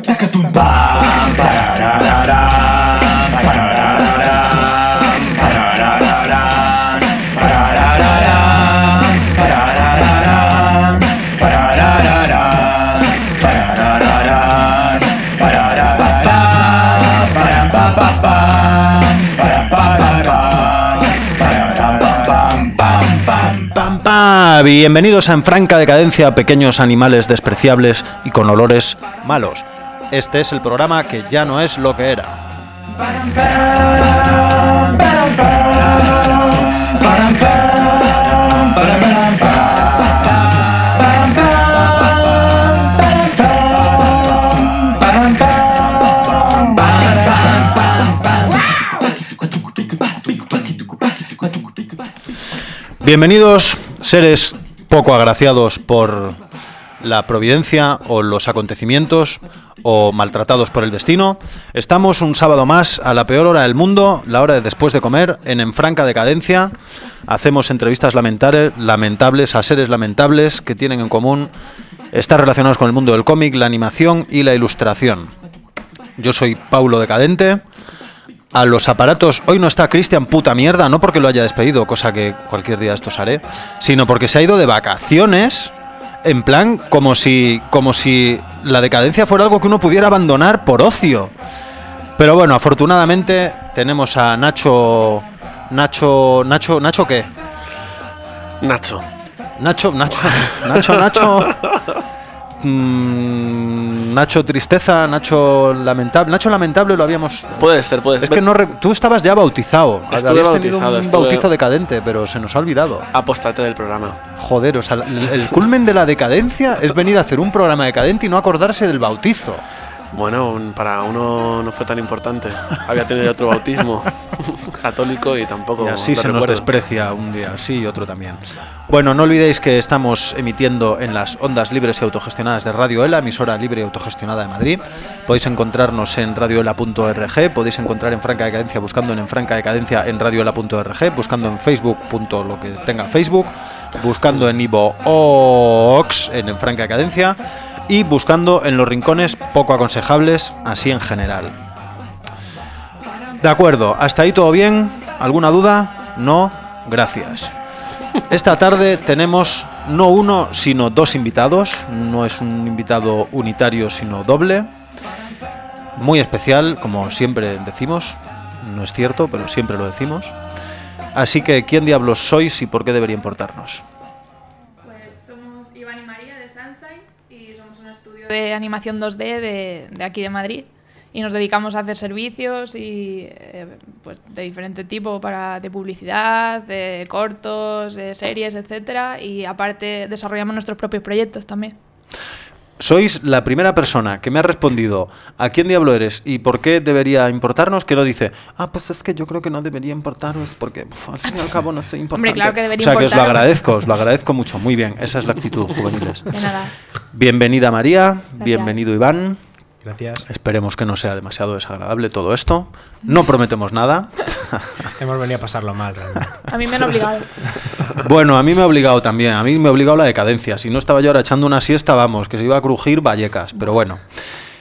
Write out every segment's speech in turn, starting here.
Tacatubá, ba parará, parará. Bienvenidos a En Franca Decadencia, pequeños animales despreciables y con olores malos. Este es el programa que ya no es lo que era. Bienvenidos, seres poco agraciados por la providencia o los acontecimientos o maltratados por el destino. Estamos un sábado más a la peor hora del mundo, la hora de después de comer, en En Franca Decadencia. Hacemos entrevistas lamentables a seres lamentables que tienen en común estar relacionados con el mundo del cómic, la animación y la ilustración. Yo soy Paulo Decadente a los aparatos. Hoy no está Cristian puta mierda, no porque lo haya despedido, cosa que cualquier día esto haré, sino porque se ha ido de vacaciones, en plan como si, como si la decadencia fuera algo que uno pudiera abandonar por ocio. Pero bueno, afortunadamente tenemos a Nacho. Nacho. Nacho. ¿Nacho qué? Nacho. Nacho, Nacho, Nacho, Nacho. Mm, Nacho Tristeza, Nacho Lamentable. Nacho Lamentable lo habíamos. Puede ser, puede ser. Es que no tú estabas ya bautizado. Estuve Habías tenido bautizado, un estuve- bautizo decadente, pero se nos ha olvidado. Apóstate del programa. Joder, o sea, el, el culmen de la decadencia es venir a hacer un programa decadente y no acordarse del bautizo. Bueno, un- para uno no fue tan importante. Había tenido otro bautismo católico y tampoco. Y así se nos desprecia un día, sí y otro también. Bueno, no olvidéis que estamos emitiendo en las ondas libres y autogestionadas de Radio ELA, emisora libre y autogestionada de Madrid. Podéis encontrarnos en radioela.org, podéis encontrar en Franca Decadencia buscando en, Franca Decadencia en radioela.org, buscando en Facebook, punto lo que tenga Facebook, buscando en Ivo en, en Franca Decadencia y buscando en los rincones poco aconsejables, así en general. De acuerdo, hasta ahí todo bien. ¿Alguna duda? No, gracias. Esta tarde tenemos no uno, sino dos invitados. No es un invitado unitario, sino doble. Muy especial, como siempre decimos. No es cierto, pero siempre lo decimos. Así que, ¿quién diablos sois y por qué debería importarnos? De animación 2D de, de aquí de Madrid. Y nos dedicamos a hacer servicios y eh, pues de diferente tipo para de publicidad, de cortos, de series, etcétera. Y aparte desarrollamos nuestros propios proyectos también. Sois la primera persona que me ha respondido a quién diablo eres y por qué debería importarnos, que no dice, ah, pues es que yo creo que no debería importaros porque uf, al fin y al cabo no soy importante. claro que debería O sea, que os lo agradezco, os lo agradezco mucho. Muy bien, esa es la actitud juveniles. De nada. Bienvenida María, bienvenido Iván. Gracias. Esperemos que no sea demasiado desagradable todo esto. No prometemos nada. Hemos venido a pasarlo mal, realmente. A mí me han obligado. Bueno, a mí me ha obligado también, a mí me ha obligado la decadencia. Si no estaba yo ahora echando una siesta, vamos, que se iba a crujir Vallecas. Pero bueno,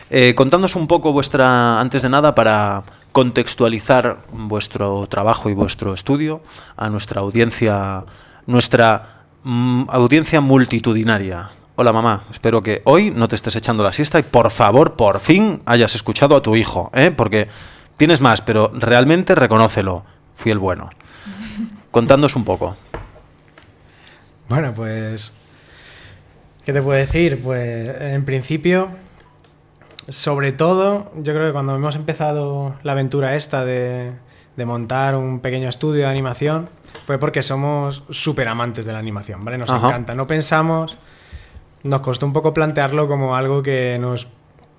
eh, contándonos un poco vuestra, antes de nada, para contextualizar vuestro trabajo y vuestro estudio a nuestra audiencia, nuestra mm, audiencia multitudinaria. Hola mamá, espero que hoy no te estés echando la siesta y por favor, por fin, hayas escuchado a tu hijo, ¿eh? porque tienes más, pero realmente reconócelo, fui el bueno. Contándonos un poco. Bueno, pues. ¿Qué te puedo decir? Pues en principio, sobre todo, yo creo que cuando hemos empezado la aventura esta de, de montar un pequeño estudio de animación, fue porque somos súper amantes de la animación, ¿vale? Nos Ajá. encanta. No pensamos. Nos costó un poco plantearlo como algo que nos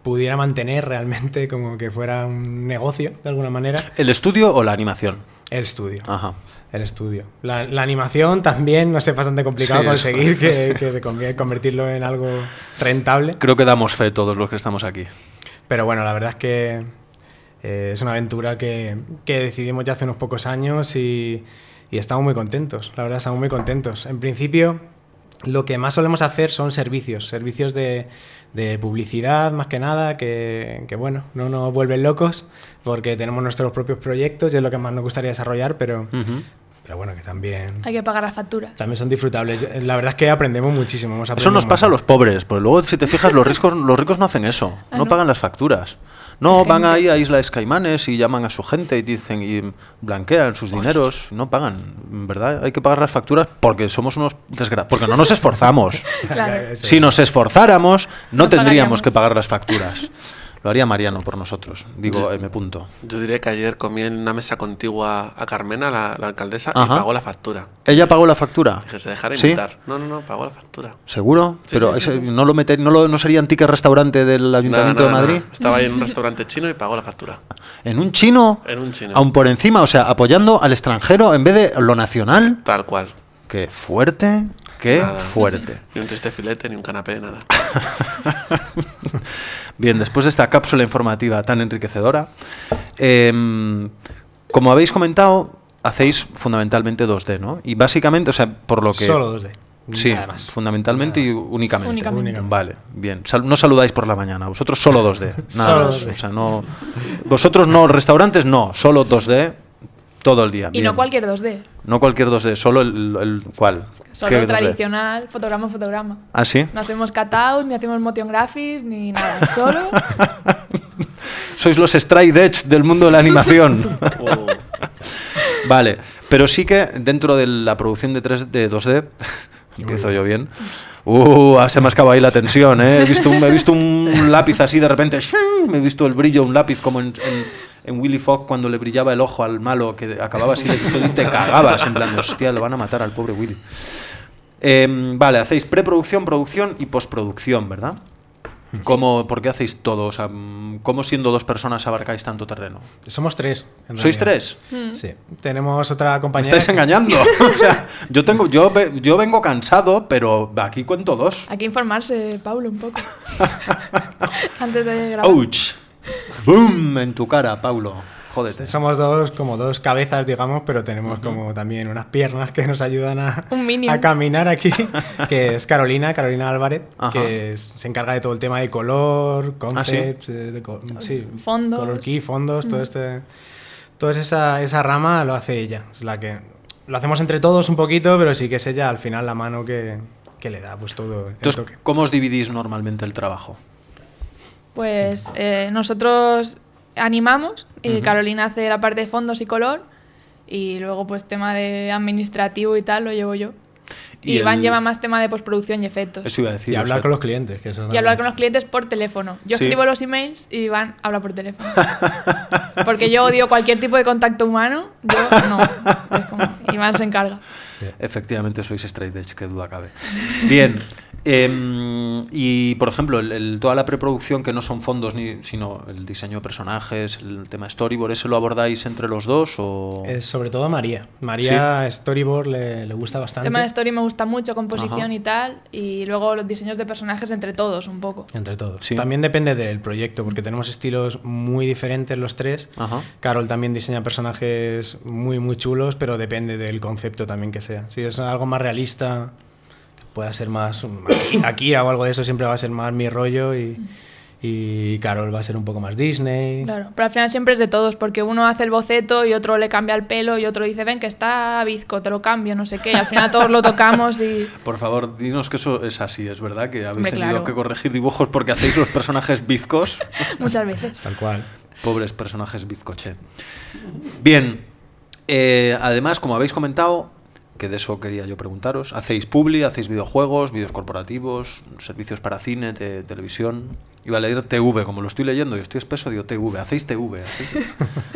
pudiera mantener realmente, como que fuera un negocio, de alguna manera. ¿El estudio o la animación? El estudio. Ajá. El estudio. La, la animación también, no sé, es bastante complicado Sí, conseguir que, que se convertirlo en algo rentable. Creo que damos fe todos los que estamos aquí. Pero bueno, la verdad es que Eh, es una aventura que, que decidimos ya hace unos pocos años y, y estamos muy contentos, la verdad estamos muy contentos. En principio, lo que más solemos hacer son servicios, servicios de, de publicidad más que nada, que, bueno, no nos vuelven locos porque tenemos nuestros propios proyectos y es lo que más nos gustaría desarrollar, pero. Pero bueno, que también, Hay que pagar las facturas. también son disfrutables. La verdad es que aprendemos muchísimo. hemos Eso nos pasa a los pobres, porque luego si te fijas los ricos, los ricos no hacen eso, Ah, no ¿no? pagan las facturas. No, van ahí a Islas Caimanes y llaman a su gente y dicen y blanquean sus dineros, no pagan, ¿verdad? Hay que pagar las facturas porque somos unos desgraciados, porque no nos esforzamos. Claro. Si nos esforzáramos, no No tendríamos pagaríamos. que pagar las facturas. Lo haría Mariano por nosotros, digo M. Punto. Yo diría que ayer comí en una mesa contigua a Carmena, la, la alcaldesa, Ajá. y pagó la factura. ¿Ella pagó la factura? Dije, se dejara ¿Sí? invitar. No, no, no, pagó la factura. ¿Seguro? Sí, Pero sí, sí, ese- sí. ¿no lo mete- no, lo- no sería un ticket restaurante del Nada, Ayuntamiento nada, de Madrid? nada. Estaba ahí en un restaurante chino y pagó la factura. ¿En un chino? En un chino. Aún por encima, o sea, apoyando al extranjero en vez de lo nacional. Tal cual. Qué fuerte, qué Nada. fuerte. Ni un triste filete, ni un canapé, nada. Bien, después de esta cápsula informativa tan enriquecedora, em, como habéis comentado, hacéis fundamentalmente 2D, ¿no? Y básicamente, o sea, por lo que... Solo 2D. Sí, nada más. fundamentalmente y únicamente. Únicamente. Vale, bien. Sal- no saludáis por la mañana, vosotros solo 2D. Nada Solo más. 2D. O sea, no. Vosotros no, restaurantes no, solo 2D todo el día. Y bien. no cualquier 2D. No cualquier 2D, solo el. el- ¿Cuál? ¿Qué Solo 2D? tradicional, fotograma, fotograma. ¿Ah, sí? No hacemos cutout, ni hacemos motion graphics, ni nada. Solo Sois los stride edge del mundo de la animación. Vale, pero sí que dentro de la producción de, 3, de 2D, empiezo yo bien. Uh, se me ha escapado ahí la tensión, ¿eh? He visto un, he visto un lápiz así de repente, me he visto el brillo de un lápiz como en, en, en Willy Fogg cuando le brillaba el ojo al malo que acababa así el episodio y te cagabas en plan, hostia, le van a matar al pobre Willy. Em, vale, hacéis preproducción, producción y postproducción, ¿verdad? ¿Cómo, ¿Por qué hacéis todo? O sea, mm, ¿Cómo siendo dos personas abarcáis tanto terreno? Somos tres. en ¿Sois tres? Sí. Tenemos otra Me compañera. estáis que- engañando. O sea, yo tengo, yo, yo vengo cansado, pero aquí cuento dos. hay que informarse, Paulo, un poco. Antes de grabar. Ouch. Boom en tu cara, Paulo. Jódete. Somos dos, como dos cabezas, digamos, pero tenemos como también unas piernas que nos ayudan a, Un mínimo. a caminar aquí, que es Carolina, Carolina Álvarez, Ajá. que es- se encarga de todo el tema de color, ¿Ah, sí? concepts, eh, de co- sí, Fondos. color key, fondos, todo este, toda esa, esa rama lo hace ella, es la que lo hacemos entre todos un poquito, pero sí que es ella al final la mano que, que le da pues todo el Entonces, toque. ¿cómo os dividís normalmente el trabajo? Pues eh, nosotros animamos y Carolina hace la parte de fondos y color y luego pues tema de administrativo y tal lo llevo yo. Y Y, Iván el- lleva más tema de postproducción y efectos. Eso iba a decir. Y o hablar sea, con los clientes, que eso Y también. hablar con los clientes por teléfono. Yo Sí. escribo los emails y Iván habla por teléfono. Porque yo odio cualquier tipo de contacto humano. Yo no. Es como, Iván se encarga. Efectivamente sois straight edge, qué duda cabe. Bien. em, y por ejemplo, el- el- toda la preproducción que no son fondos, ni, sino el diseño de personajes, el tema storyboard, ¿ese lo abordáis entre los dos? O... Es sobre todo María. María Storyboard le, le gusta bastante. tema de story me gusta mucho, composición Ajá. y tal. Y luego los diseños de personajes entre todos un poco. Entre todos. Sí. También depende del proyecto, porque tenemos estilos muy diferentes los tres. Ajá. Carol también diseña personajes muy, muy chulos, pero depende del concepto también que sea. Si es algo más realista, que pueda ser más. Aki- Akira o algo de eso siempre va a ser más mi rollo y, y Carol va a ser un poco más Disney. Claro, pero al final siempre es de todos, porque uno hace el boceto y otro le cambia el pelo y otro dice, ven que está bizco, te lo cambio, no sé qué. Y al final todos lo tocamos y... Por favor, dinos que eso es así, es verdad que habéis Hombre, tenido claro. que corregir dibujos porque hacéis los personajes bizcos. Muchas veces. Tal cual. Pobres personajes bizcoche. Bien, eh, además, como habéis comentado, que de eso quería yo preguntaros, hacéis publi, hacéis videojuegos, vídeos corporativos, servicios para cine, de televisión. Iba a leer TV, como lo estoy leyendo y estoy espeso, digo TV. Hacéis TV. hacéis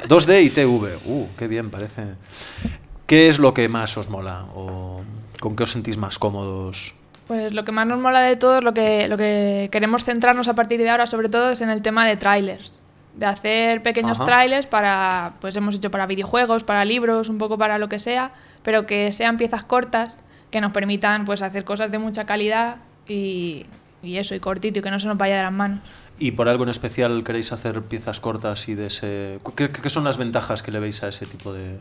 2D y TV. Uh, qué bien, parece. ¿Qué es lo que más os mola? ¿O con qué os sentís más cómodos? Pues lo que más nos mola de todo lo que, lo que queremos centrarnos a partir de ahora, sobre todo, es en el tema de trailers. De hacer pequeños Ajá. trailers para, pues hemos hecho para videojuegos, para libros, un poco para lo que sea, pero que sean piezas cortas que nos permitan pues hacer cosas de mucha calidad y, y eso, y cortito, y que no se nos vaya de las manos. ¿Y por algo en especial queréis hacer piezas cortas y de ese... ¿Qué, qué son las ventajas que le veis a ese tipo de,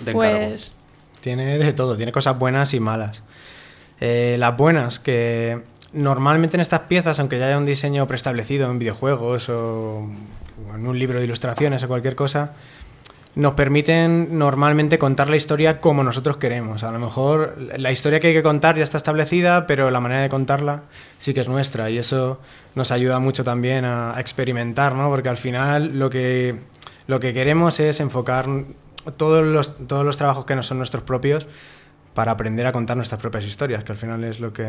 de encargo? Pues Tiene de todo, tiene cosas buenas y malas. Eh, las buenas, que normalmente en estas piezas, aunque ya haya un diseño preestablecido en videojuegos o en un libro de ilustraciones o cualquier cosa, nos permiten normalmente contar la historia como nosotros queremos. A lo mejor la historia que hay que contar ya está establecida, pero la manera de contarla sí que es nuestra y eso nos ayuda mucho también a, experimentar, ¿no? Porque al final lo que, lo que queremos es enfocar todos los, todos los trabajos que no son nuestros propios para aprender a contar nuestras propias historias, que al final es lo que...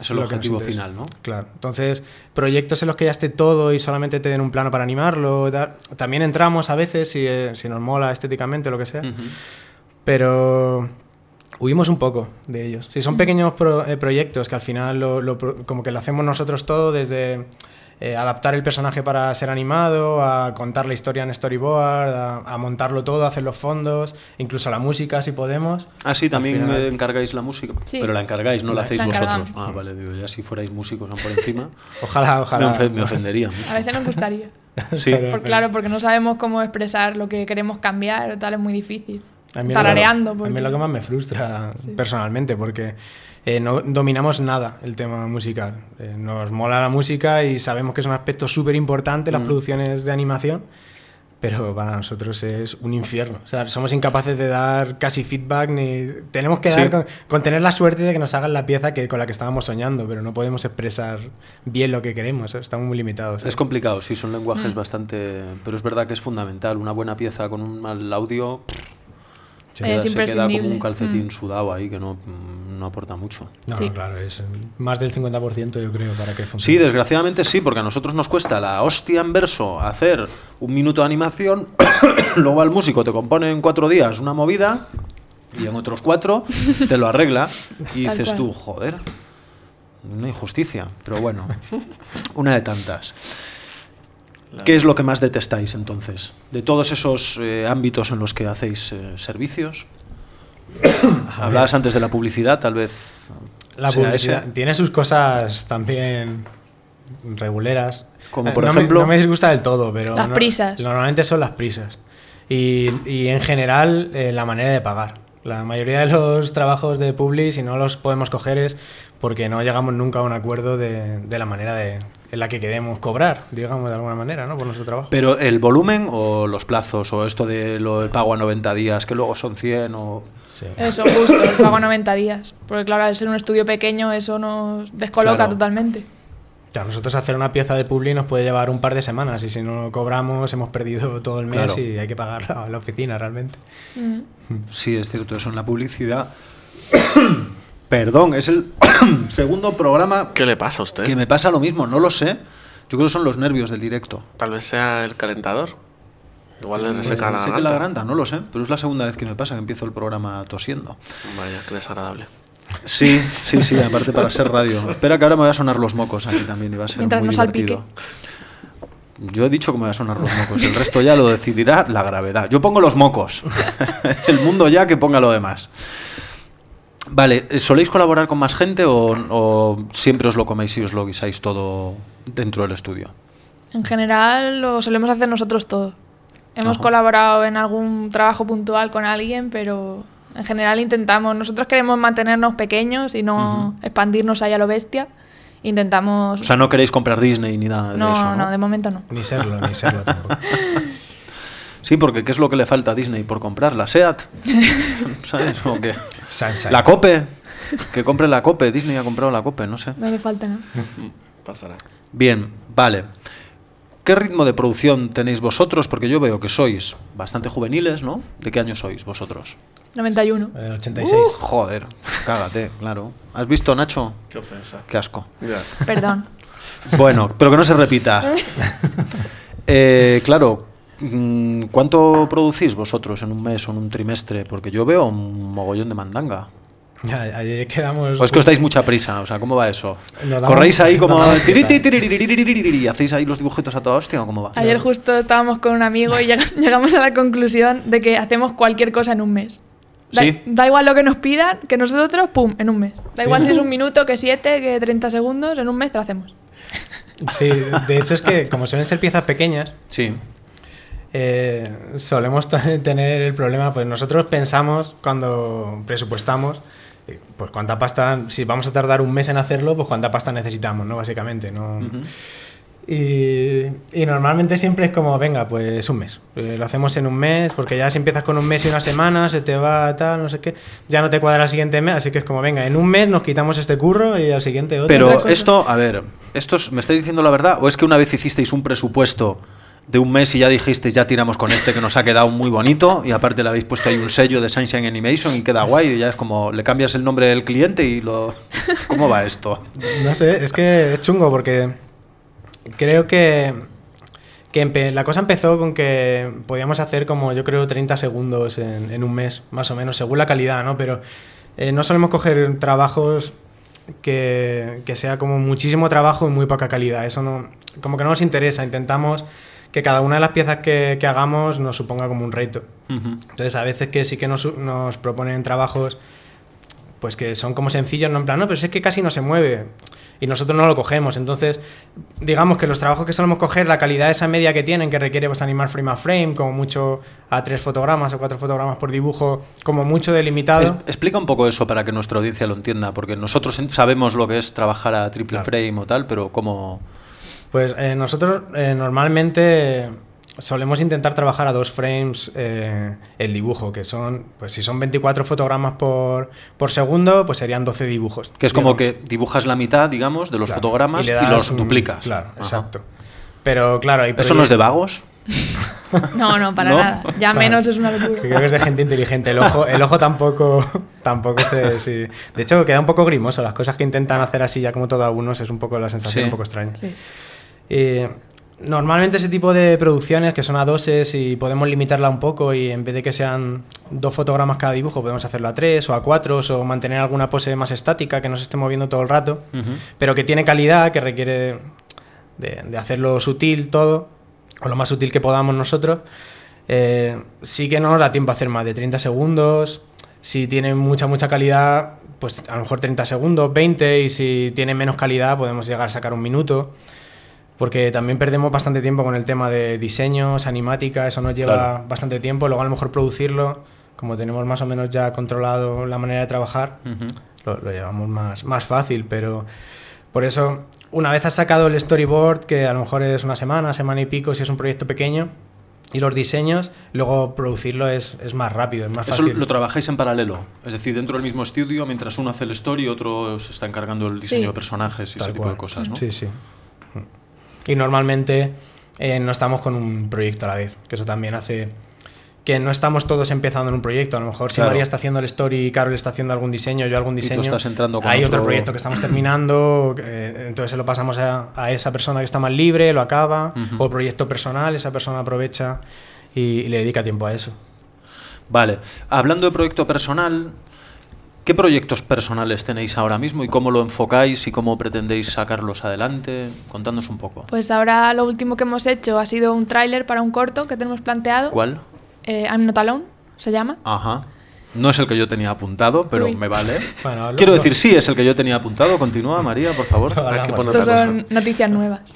Es el lo que objetivo interesa. final, ¿no? Claro. Entonces, proyectos en los que ya esté todo y solamente te den un plano para animarlo, tal, también entramos a veces si, eh, si nos mola estéticamente o lo que sea, pero huimos un poco de ellos. Si son pequeños pro- eh, proyectos que al final lo, lo pro- como que lo hacemos nosotros todo desde eh, adaptar el personaje para ser animado, a contar la historia en storyboard, a, a montarlo todo, a hacer los fondos, incluso la música si podemos. Ah, sí, también Al final- eh, encargáis la música. Sí. Pero la encargáis, no la La- hacéis la vosotros. encargamos. Ah, vale, digo, ya si fuerais músicos ¿no? por encima, Ojalá, me, ojalá. ofe- me ofendería mucho. a veces nos gustaría. Sí. Pero- claro, porque no sabemos cómo expresar lo que queremos cambiar o tal, es muy difícil. A mí, Tarareando. Lo, a porque- mí es lo que más me frustra Sí. personalmente, porque eh, no dominamos nada el tema musical. Eh, nos mola la música y sabemos que es un aspecto súper importante las Mm. producciones de animación, pero para nosotros es un infierno. O sea, somos incapaces de dar casi feedback ni... Tenemos que Sí. dar con, con tener la suerte de que nos hagan la pieza que, con la que estábamos soñando, pero no podemos expresar bien lo que queremos. ¿eh? Estamos muy limitados. ¿eh? Es complicado, sí, son lenguajes Mm. bastante... Pero es verdad que es fundamental. Una buena pieza con un mal audio Queda- Es se queda como un calcetín Mm. sudado ahí que no, mm, no aporta mucho. No, Sí. no, claro, es eh, más del 50% yo creo para que funcione. Sí, desgraciadamente sí, porque a nosotros nos cuesta la hostia en verso hacer un minuto de animación, luego al músico te compone en cuatro días una movida y en otros cuatro te lo arregla y Tal dices cual. tú, joder, una injusticia, pero bueno, una de tantas. ¿Qué es lo que más detestáis entonces? De todos esos eh, ámbitos en los que hacéis eh, servicios. Hablabas antes de la publicidad, tal vez. La publicidad ese. tiene sus cosas también reguleras. Como Eh, por no me- ejemplo- no me disgusta del todo, pero. Las no- prisas. Normalmente son las prisas. Y, y en general, eh, la manera de pagar. La mayoría de los trabajos de Publi, si no los podemos coger, es porque no llegamos nunca a un acuerdo de, de la manera de, en la que queremos cobrar, digamos, de alguna manera, ¿no? Por nuestro trabajo. Pero el volumen o los plazos o esto de lo del pago a 90 días, que luego son 100 o... Sí. Eso, justo, el pago a 90 días. Porque claro, al ser un estudio pequeño, eso nos descoloca Claro. totalmente. Claro, nosotros hacer una pieza de Publi nos puede llevar un par de semanas y si no cobramos hemos perdido todo el mes Claro. y hay que pagar la, la oficina realmente. Mm. Sí, es cierto, eso en la publicidad. Perdón, es el segundo programa ¿Qué le pasa a usted? que me pasa lo mismo, no lo sé. Yo creo que son los nervios del directo. Tal vez sea el calentador. Igual le Pues reseca la sé que garganta. la garganta, no lo sé, pero es la segunda vez que me pasa que empiezo el programa tosiendo. Vaya, qué desagradable. Sí, sí, sí, aparte para ser radio. Espera que ahora me voy a sonar los mocos aquí también y va a ser Mientras muy no salpique. divertido. Yo he dicho que me voy a sonar los mocos, el resto ya lo decidirá la gravedad. Yo pongo los mocos, el mundo ya que ponga lo demás. Vale, ¿soléis colaborar con más gente o, o siempre os lo coméis y os lo guisáis todo dentro del estudio? En general lo solemos hacer nosotros todo. Hemos Ajá. colaborado en algún trabajo puntual con alguien, pero en general intentamos. Nosotros queremos mantenernos pequeños y no expandirnos ahí a lo bestia. Intentamos. O sea, no queréis comprar Disney ni nada de no, eso, ¿no? no, de momento no. Ni serlo, ni serlo tampoco. Sí, porque ¿qué es lo que le falta a Disney por comprar? ¿La SEAT? ¿Sabes? ¿O qué? Sunshine. ¿La COPE? Que compre la COPE. Disney ha comprado la COPE, no sé. No hace falta, ¿no? Mm, Pasará. Bien, vale. ¿Qué ritmo de producción tenéis vosotros? Porque yo veo que sois bastante juveniles, ¿no? ¿De qué año sois vosotros? 91. El 86. Uh, joder, cágate, claro. ¿Has visto, Nacho? Qué ofensa. Qué asco. Perdón. Bueno, pero que no se repita. Eh, claro, ¿cuánto producís vosotros en un mes o en un trimestre? Porque yo veo un mogollón de mandanga. Ayer quedamos. O es que os dais mucha prisa, o sea, ¿cómo va eso? ¿Corréis ahí como... y hacéis ahí los dibujitos a toda hostia o cómo va? Ayer justo estábamos con un amigo y lleg- llegamos a la conclusión de que hacemos cualquier cosa en un mes. Da, Sí. da igual lo que nos pidan, que nosotros, pum, en un mes. Da Sí. igual si es un minuto, que siete, que 30 segundos, en un mes te lo hacemos. Sí, de hecho es que como suelen ser piezas pequeñas, Sí. Eh, solemos tener el problema, pues nosotros pensamos cuando presupuestamos, eh, pues cuánta pasta, si vamos a tardar un mes en hacerlo, pues cuánta pasta necesitamos, ¿no? Básicamente, ¿no? Y, y normalmente siempre es como, venga, pues un mes. Eh, lo hacemos en un mes, porque ya si empiezas con un mes y una semana, se te va tal, no sé qué, ya no te cuadra el siguiente mes, así que es como, venga, en un mes nos quitamos este curro y al siguiente otro. Pero esto, a ver, esto es- ¿me estáis diciendo la verdad? ¿O es que una vez hicisteis un presupuesto de un mes y ya dijisteis, ya tiramos con este que nos ha quedado muy bonito y aparte le habéis puesto ahí un sello de Sunshine Animation y queda guay y ya es como, le cambias el nombre del cliente y lo... ¿Cómo va esto? No sé, es que es chungo porque creo que, que la cosa empezó con que podíamos hacer como yo creo 30 segundos en, en un mes, más o menos, según la calidad, ¿no? Pero eh, no solemos coger trabajos que, que sea como muchísimo trabajo y muy poca calidad. Eso no, como que no nos interesa. Intentamos que cada una de las piezas que, que hagamos nos suponga como un reto. Entonces, a veces que sí que nos, nos proponen trabajos pues que son como sencillos, no en plan, no, pero es que casi no se mueve y nosotros no lo cogemos. Entonces, digamos que los trabajos que solemos coger, la calidad esa media que tienen, que requiere pues, animar frame a frame, como mucho a tres fotogramas o cuatro fotogramas por dibujo, como mucho delimitado. Es- explica un poco eso para que nuestra audiencia lo entienda, porque nosotros sabemos lo que es trabajar a triple Claro. frame o tal, pero como... Pues eh, nosotros eh, normalmente solemos intentar trabajar a dos frames eh, el dibujo, que son, pues si son 24 fotogramas por, por segundo, pues serían 12 dibujos. Que es como que dibujas la mitad, digamos, de los Claro, fotogramas y, los un- duplicas. Claro, Ajá. exacto. Pero claro, hay ¿Eso no es de vagos? No, no, para ¿No? nada. Ya Claro. menos es una locura. Creo que es de gente inteligente. El ojo, el ojo tampoco, tampoco se. sí. De hecho, queda un poco grimoso. Las cosas que intentan hacer así, ya como todo a unos, es un poco la sensación Sí. un poco extraña. Sí. Eh, normalmente ese tipo de producciones que son a doses y podemos limitarla un poco y en vez de que sean dos fotogramas cada dibujo, podemos hacerlo a tres o a cuatro o mantener alguna pose más estática que no se esté moviendo todo el rato, pero que tiene calidad, que requiere de, de hacerlo sutil todo, o lo más sutil que podamos nosotros. Eh, sí que no nos da tiempo a hacer más de 30 segundos. Si tiene mucha, mucha calidad, pues a lo mejor 30 segundos, 20, y si tiene menos calidad, podemos llegar a sacar un minuto. Porque también perdemos bastante tiempo con el tema de diseños, animática, eso nos lleva Claro. bastante tiempo. Luego a lo mejor producirlo, como tenemos más o menos ya controlado la manera de trabajar, Ujú. lo, lo llevamos más, más fácil, pero por eso, una vez has sacado el storyboard, que a lo mejor es una semana, semana y pico, si es un proyecto pequeño, y los diseños, luego producirlo es, es más rápido, es más Eso fácil. lo trabajáis en paralelo, es decir, dentro del mismo estudio, mientras uno hace el story, otro se está encargando del diseño Sí. de personajes y Tal ese tipo de cosas, ¿no? Sí, sí. Y normalmente eh, no estamos con un proyecto a la vez, que eso también hace que no estamos todos empezando en un proyecto. A lo mejor si. María está haciendo el story y Carol está haciendo algún diseño, yo algún diseño. estás entrando con hay otro... otro- proyecto que estamos terminando, eh, entonces se lo pasamos a, a esa persona que está más libre, lo acaba, o proyecto personal, esa persona aprovecha y, y le dedica tiempo a eso. Vale, hablando de proyecto personal, ¿qué proyectos personales tenéis ahora mismo y cómo lo enfocáis y cómo pretendéis sacarlos adelante? Contadnos un poco. Pues ahora lo último que hemos hecho ha sido un tráiler para un corto que tenemos planteado. ¿Cuál? Eh, I'm Not Alone, se llama. Ajá. No es el que yo tenía apuntado, pero Uy. me vale. Bueno, lo- Quiero lo- decir, sí, es el que yo tenía apuntado. Continúa, María, por favor. Hay que poner Estos son cosa. noticias nuevas.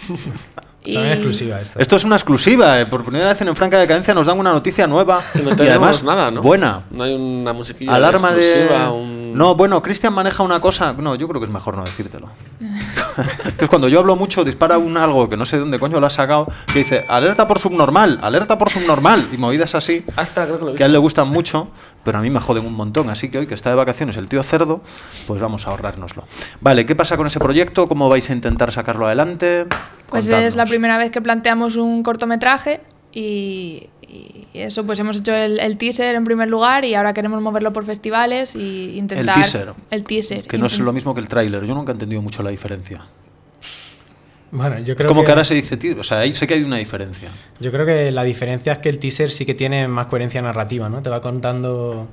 Son Y- exclusivas estas. Esto es una exclusiva. eh. Por primera vez en En Franca Decadencia nos dan una noticia nueva. No y además, nada, ¿no? buena. No hay una musiquilla Alarma de... exclusiva, un- No, bueno, Cristian maneja una cosa... No, yo creo que es mejor no decírtelo. que es cuando yo hablo mucho, dispara un algo que no sé de dónde coño lo ha sacado, que dice, alerta por subnormal, alerta por subnormal. Y movidas así, Ah, espera, creo que lo he que a él le gustan mucho, pero a mí me joden un montón. Así que hoy que está de vacaciones el tío cerdo, pues vamos a ahorrárnoslo. Vale, ¿qué pasa con ese proyecto? ¿Cómo vais a intentar sacarlo adelante? Pues Contadnos. es la primera vez que planteamos un cortometraje y, y eso, pues hemos hecho el, el teaser en primer lugar y ahora queremos moverlo por festivales y intentar... teaser. El teaser. Que no es lo mismo que el tráiler. Yo nunca he entendido mucho la diferencia. Bueno, yo Es creo como que... ahora se dice, tío, o sea, ahí sé que hay una diferencia. Yo creo que la diferencia es que el teaser sí que tiene más coherencia narrativa, ¿no? Te va contando.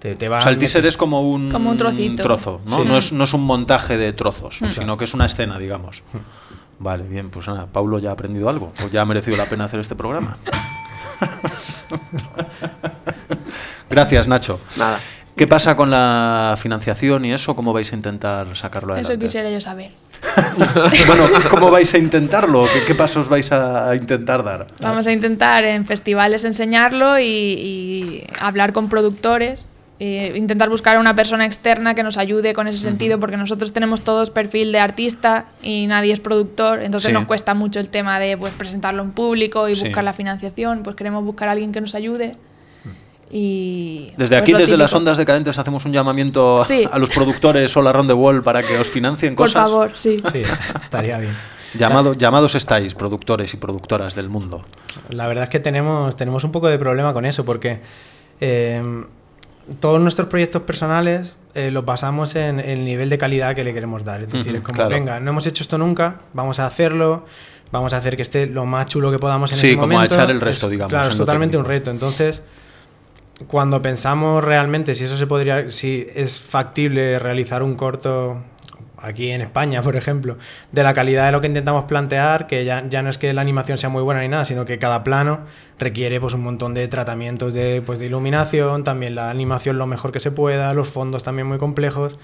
Te, te va O sea, el teaser es como un, Como un trocito. trozo, ¿no? Sí. No, es, no es un montaje de trozos, Mm. sino que es una escena, digamos. Vale, bien, pues nada, Paulo ya ha aprendido algo. Pues ya ha merecido la pena hacer este programa. Gracias, Nacho. Nada. ¿Qué pasa con la financiación y eso? ¿Cómo vais a intentar sacarlo adelante? Eso quisiera yo saber. bueno, ¿cómo vais a intentarlo? ¿Qué, qué pasos vais a intentar dar? Vamos a intentar en festivales enseñarlo y, y hablar con productores. E intentar buscar a una persona externa que nos ayude con ese sentido, porque nosotros tenemos todos perfil de artista y nadie es productor, entonces Sí. nos cuesta mucho el tema de pues, presentarlo en público y Sí. buscar la financiación, pues queremos buscar a alguien que nos ayude. Y Desde pues, aquí, desde las típico. ondas decadentes, hacemos un llamamiento a- Sí. a los productores o la Ronde Wall para que os financien Por cosas. favor, sí. Sí, estaría bien. Llamado- llamados estáis, productores y productoras del mundo. La verdad es que tenemos, tenemos un poco de problema con eso porque eh, todos nuestros proyectos personales eh, los basamos en el nivel de calidad que le queremos dar. Es decir, es como, claro. venga, no hemos hecho esto nunca, vamos a hacerlo, vamos a hacer que esté lo más chulo que podamos en Sí, ese como a momento. echar el resto, Es- digamos, Claro, es totalmente un reto. Entonces, cuando pensamos realmente si eso se podría, si es factible realizar un corto aquí en España, por ejemplo, de la calidad de lo que intentamos plantear, que ya, ya no es que la animación sea muy buena ni nada, sino que cada plano requiere pues un montón de tratamientos de, pues, de iluminación, también la animación lo mejor que se pueda, los fondos también muy complejos.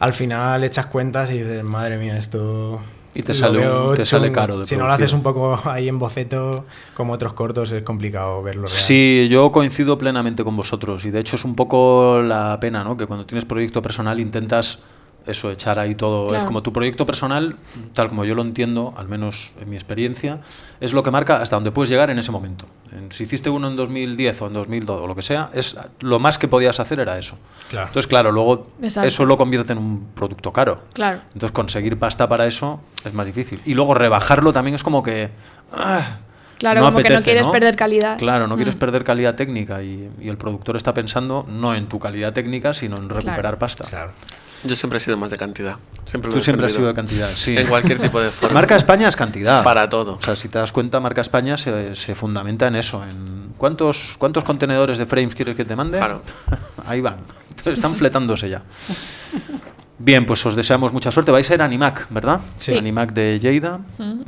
Al final echas cuentas y dices, madre mía, esto... Y te sale un- te sale chungo". caro de Si no lo haces un poco ahí en boceto, como otros cortos, es complicado verlo real. Sí, yo coincido plenamente con vosotros y de hecho es un poco la pena, ¿no? Que cuando tienes proyecto personal intentas eso, echar ahí todo. Es como tu proyecto personal, tal como yo lo entiendo, al menos en mi experiencia, es lo que marca hasta donde puedes llegar en ese momento. En- si hiciste uno en 2010 o en 2002 o lo que sea, es lo más que podías hacer era eso. Claro. Entonces, claro, luego Exacto. eso lo convierte en un producto caro. Claro. Entonces conseguir pasta para eso es más difícil. Y luego rebajarlo también es como que... ah, Claro, como que no quieres perder calidad. Claro, no quieres Mm. perder calidad técnica y, y el productor está pensando no en tu calidad técnica, sino en recuperar Claro. pasta. Claro. Yo siempre he sido más de cantidad. Siempre Tú siempre has sido de cantidad, sí. En cualquier tipo de forma. Marca España es cantidad. Para todo. O sea, si te das cuenta, Marca España se, se fundamenta en eso. En ¿cuántos, ¿Cuántos contenedores de frames quieres que te mande? Claro. Ahí van. Entonces, están fletándose ya. Bien, pues os deseamos mucha suerte. Vais a ir a Animac, ¿verdad? Sí. Animac de Lleida,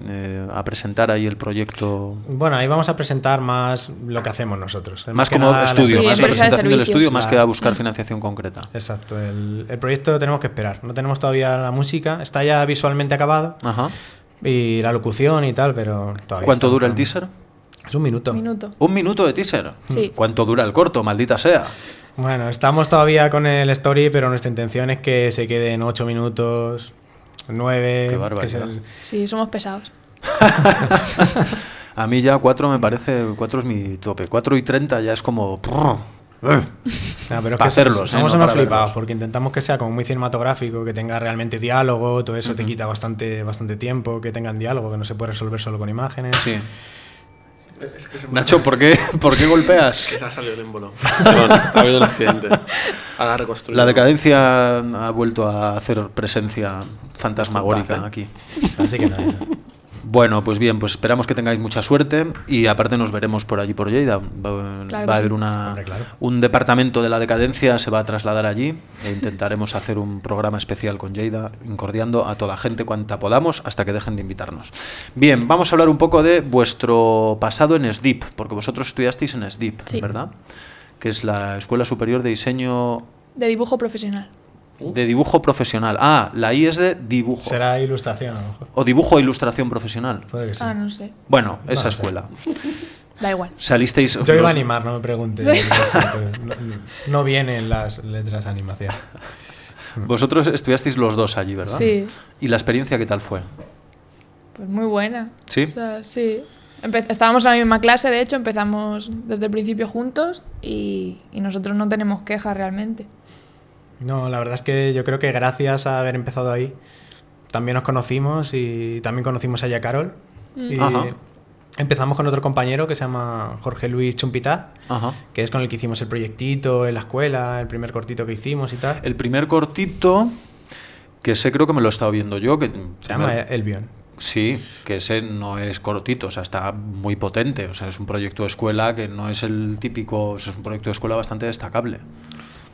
eh, a presentar ahí el proyecto. Bueno, ahí vamos a presentar más lo que hacemos nosotros. Más que como estudio, Sí, más la de presentación del estudio, más que a buscar financiación concreta. Exacto, el, el proyecto tenemos que esperar. No tenemos todavía la música, está ya visualmente acabado Ajá. y la locución y tal, pero todavía. ¿Cuánto dura el teaser? Es un minuto. Minuto. Un minuto de teaser. Sí. ¿Cuánto dura el corto? Maldita sea. Bueno, estamos todavía con el story, pero nuestra intención es que se quede en 8 minutos, 9. Qué barbaridad. Sí, somos pesados. A mí ya 4 me parece, 4 es mi tope. 4 y 30 ya es como... prrr, eh. Ah, pero es que hacerlos, somos ¿eh? No unos flipados verlos. porque intentamos que sea como muy cinematográfico, que tenga realmente diálogo, todo eso te quita bastante, bastante tiempo, que tengan diálogo, que no se puede resolver solo con imágenes. Sí. Es que Nacho, ¿por qué, ¿por qué golpeas? Que se ha salido el émbolo. Perdón, ha habido un accidente. Ahora reconstruido. La decadencia ha vuelto a hacer presencia fantasmagórica aquí. Así que nada, eso. Bueno, pues bien, pues esperamos que tengáis mucha suerte y aparte nos veremos por allí por Lleida. Va, Claro va a haber sí. una, Hombre, claro. un departamento de la decadencia, se va a trasladar allí e intentaremos hacer un programa especial con Lleida, incordiando a toda gente cuanta podamos hasta que dejen de invitarnos. Bien, vamos a hablar un poco de vuestro pasado en SDIP, porque vosotros estudiasteis en SDIP, Sí. ¿verdad? Que es la Escuela Superior de Diseño De dibujo profesional. De Dibujo Profesional. Ah, la I es de dibujo. Será ilustración a lo mejor. O dibujo e ilustración profesional. Puede que sí. Ah, no sé. Bueno, esa No sé. escuela. Da igual. Yo Salisteis. iba los- a animar, no me preguntes. No, no vienen las letras de animación. Vosotros estudiasteis los dos allí, ¿verdad? Sí. ¿Y la experiencia qué tal fue? Pues muy buena. ¿Sí? O sea, sí. Empe- estábamos en la misma clase, de hecho, empezamos desde el principio juntos y, y nosotros no tenemos quejas realmente. No, la verdad es que yo creo que gracias a haber empezado ahí, también nos conocimos y también conocimos a ella Carol. Y Ajá. empezamos con otro compañero que se llama Jorge Luis Chumpitaz, Ajá. que es con el que hicimos el proyectito en la escuela, el primer cortito que hicimos y tal. El primer cortito, que sé creo que me lo he estado viendo yo, que Se llama Elbion. Sí, que ese no es cortito, o sea, está muy potente, o sea, es un proyecto de escuela que no es el típico, es un proyecto de escuela bastante destacable.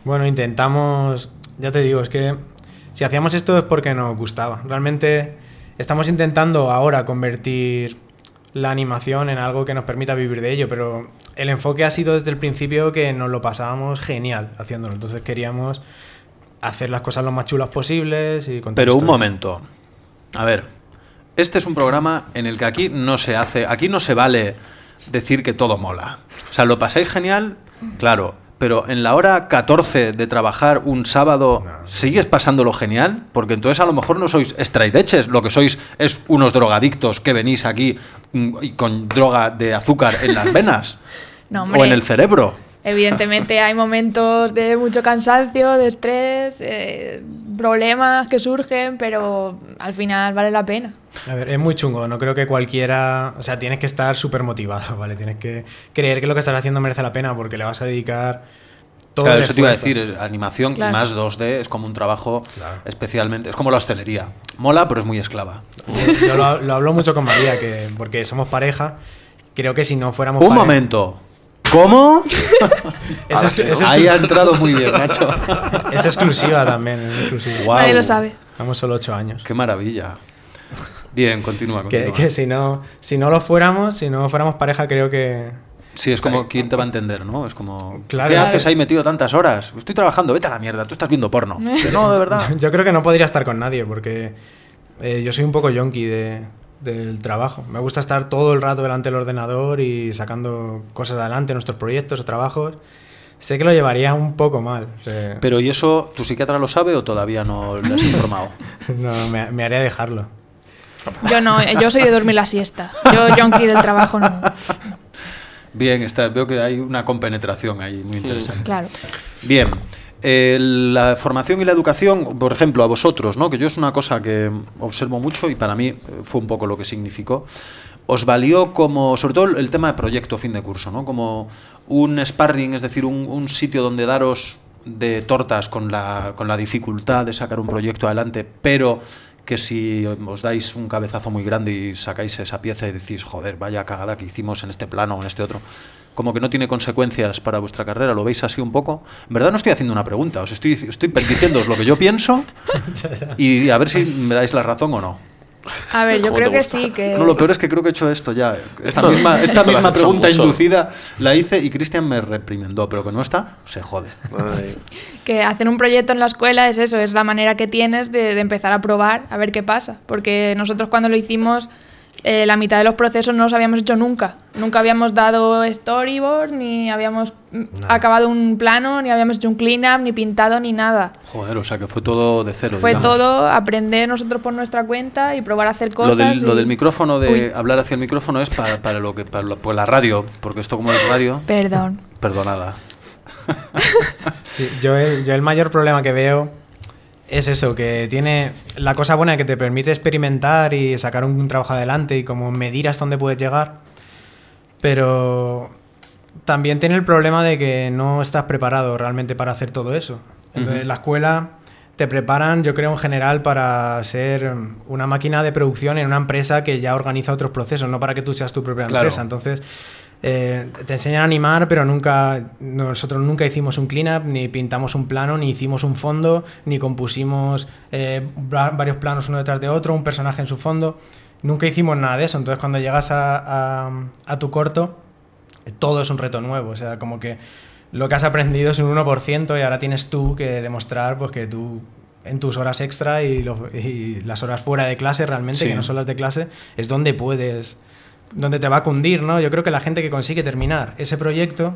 Bueno, intentamos, ya te digo, es que si hacíamos esto es porque nos gustaba. Realmente estamos intentando ahora convertir la animación en algo que nos permita vivir de ello, pero el enfoque ha sido desde el principio que nos lo pasábamos genial haciéndolo. Entonces queríamos hacer las cosas lo más chulas posibles y contar Pero un momento. A ver, este es un programa en el que aquí no se hace, aquí no se vale decir que todo mola. O sea, lo pasáis genial, claro, pero en la hora 14 de trabajar un sábado, ¿sigues pasándolo genial? Porque entonces a lo mejor no sois straight lo que sois es unos drogadictos que venís aquí mm, y con droga de azúcar en las venas No, o en el cerebro. Evidentemente hay momentos de mucho cansancio, de estrés, eh, problemas que surgen, pero al final vale la pena. A ver, es muy chungo, no creo que cualquiera, o sea, tienes que estar súper motivado, ¿vale? Tienes que creer que lo que estás haciendo merece la pena porque le vas a dedicar todo Claro, eso te iba a decir, animación y Claro. más 2D es como un trabajo Claro. especialmente, es como la hostelería. Mola, pero es muy esclava. Yo lo, lo hablo mucho con María, que porque somos pareja, creo que si no fuéramos Un pareja- momento. ¿Cómo? Es, es Ahí ha entrado muy bien, Nacho. es exclusiva también, es exclusiva. Guau. Nadie lo sabe. Vamos solo ocho años. Qué maravilla. Bien, continúa. Que, continúa. que si no si no lo fuéramos, si no fuéramos pareja, creo que Sí, es como, ¿quién te va a entender, no? Es como, Claro. ¿qué haces ahí metido tantas horas? Estoy trabajando, vete a la mierda, tú estás viendo porno. No, de verdad. Yo, yo creo que no podría estar con nadie porque eh, yo soy un poco yonki de, del trabajo. Me gusta estar todo el rato delante del ordenador y sacando cosas adelante, nuestros proyectos o trabajos. Sé que lo llevaría un poco mal. o sea, Pero ¿y eso tu psiquiatra lo sabe o todavía no le has informado? no, me, me haría dejarlo. Yo no, eh, yo soy de dormir la siesta. Yo, junkie del trabajo, no. Bien, está, veo que hay una compenetración ahí muy interesante. Claro. Bien. Eh, la formación y la educación, por ejemplo, a vosotros, ¿no? que yo es una cosa que observo mucho y para mí eh, fue un poco lo que significó, os valió como, sobre todo el tema de proyecto fin de curso, ¿no? como un sparring, es decir, un, un sitio donde daros de tortas con la, con la dificultad de sacar un proyecto adelante, pero que si os dais un cabezazo muy grande y sacáis esa pieza y decís, joder, vaya cagada que hicimos en este plano o en este otro, como que no tiene consecuencias para vuestra carrera, ¿lo veis así un poco? En verdad no estoy haciendo una pregunta, os estoy, estoy diciéndoos lo que yo pienso y a ver si me dais la razón o no. A ver, yo ¿Cómo creo que sí, que... No, lo peor es que creo que he hecho esto ya. Esta Esto- misma, esta esto pregunta mucho. inducida la hice y Cristian me reprimendó, pero que no está, se jode. Ay, que hacer un proyecto en la escuela es eso, es la manera que tienes de, de empezar a probar a ver qué pasa. Porque nosotros cuando lo hicimos, eh, la mitad de los procesos no los habíamos hecho nunca. Nunca habíamos dado storyboard, ni habíamos mm, acabado un plano, ni habíamos hecho un clean-up, ni pintado, ni nada. Joder, o sea que fue todo de cero. Fue digamos. todo aprender nosotros por nuestra cuenta y probar a hacer Lo cosas. lo del micrófono, de Uy. hablar hacia el micrófono es para, para lo que para lo- pues la radio, porque esto como es radio, Perdón. perdonada. Sí, yo, el, yo el mayor problema que veo es eso, que tiene la cosa buena que te permite experimentar y sacar un, un trabajo adelante y como medir hasta dónde puedes llegar, pero también tiene el problema de que no estás preparado realmente para hacer todo eso. Entonces, la escuela te preparan, yo creo, en general para ser una máquina de producción en una empresa que ya organiza otros procesos, no para que tú seas tu propia Claro. empresa. Entonces, eh, te enseñan a animar, pero nunca nosotros nunca hicimos un cleanup, ni pintamos un plano, ni hicimos un fondo, ni compusimos eh, va- varios planos uno detrás de otro, un personaje en su fondo. Nunca hicimos nada de eso. Entonces, cuando llegas a, a- a tu corto, todo es un reto nuevo. O sea, como que lo que has aprendido es un 1% y ahora tienes tú que demostrar pues, que tú en tus horas extra y las horas fuera de clase realmente, Sí. que no son las de clase, es donde puedes, donde te va a cundir, ¿no? Yo creo que la gente que consigue terminar ese proyecto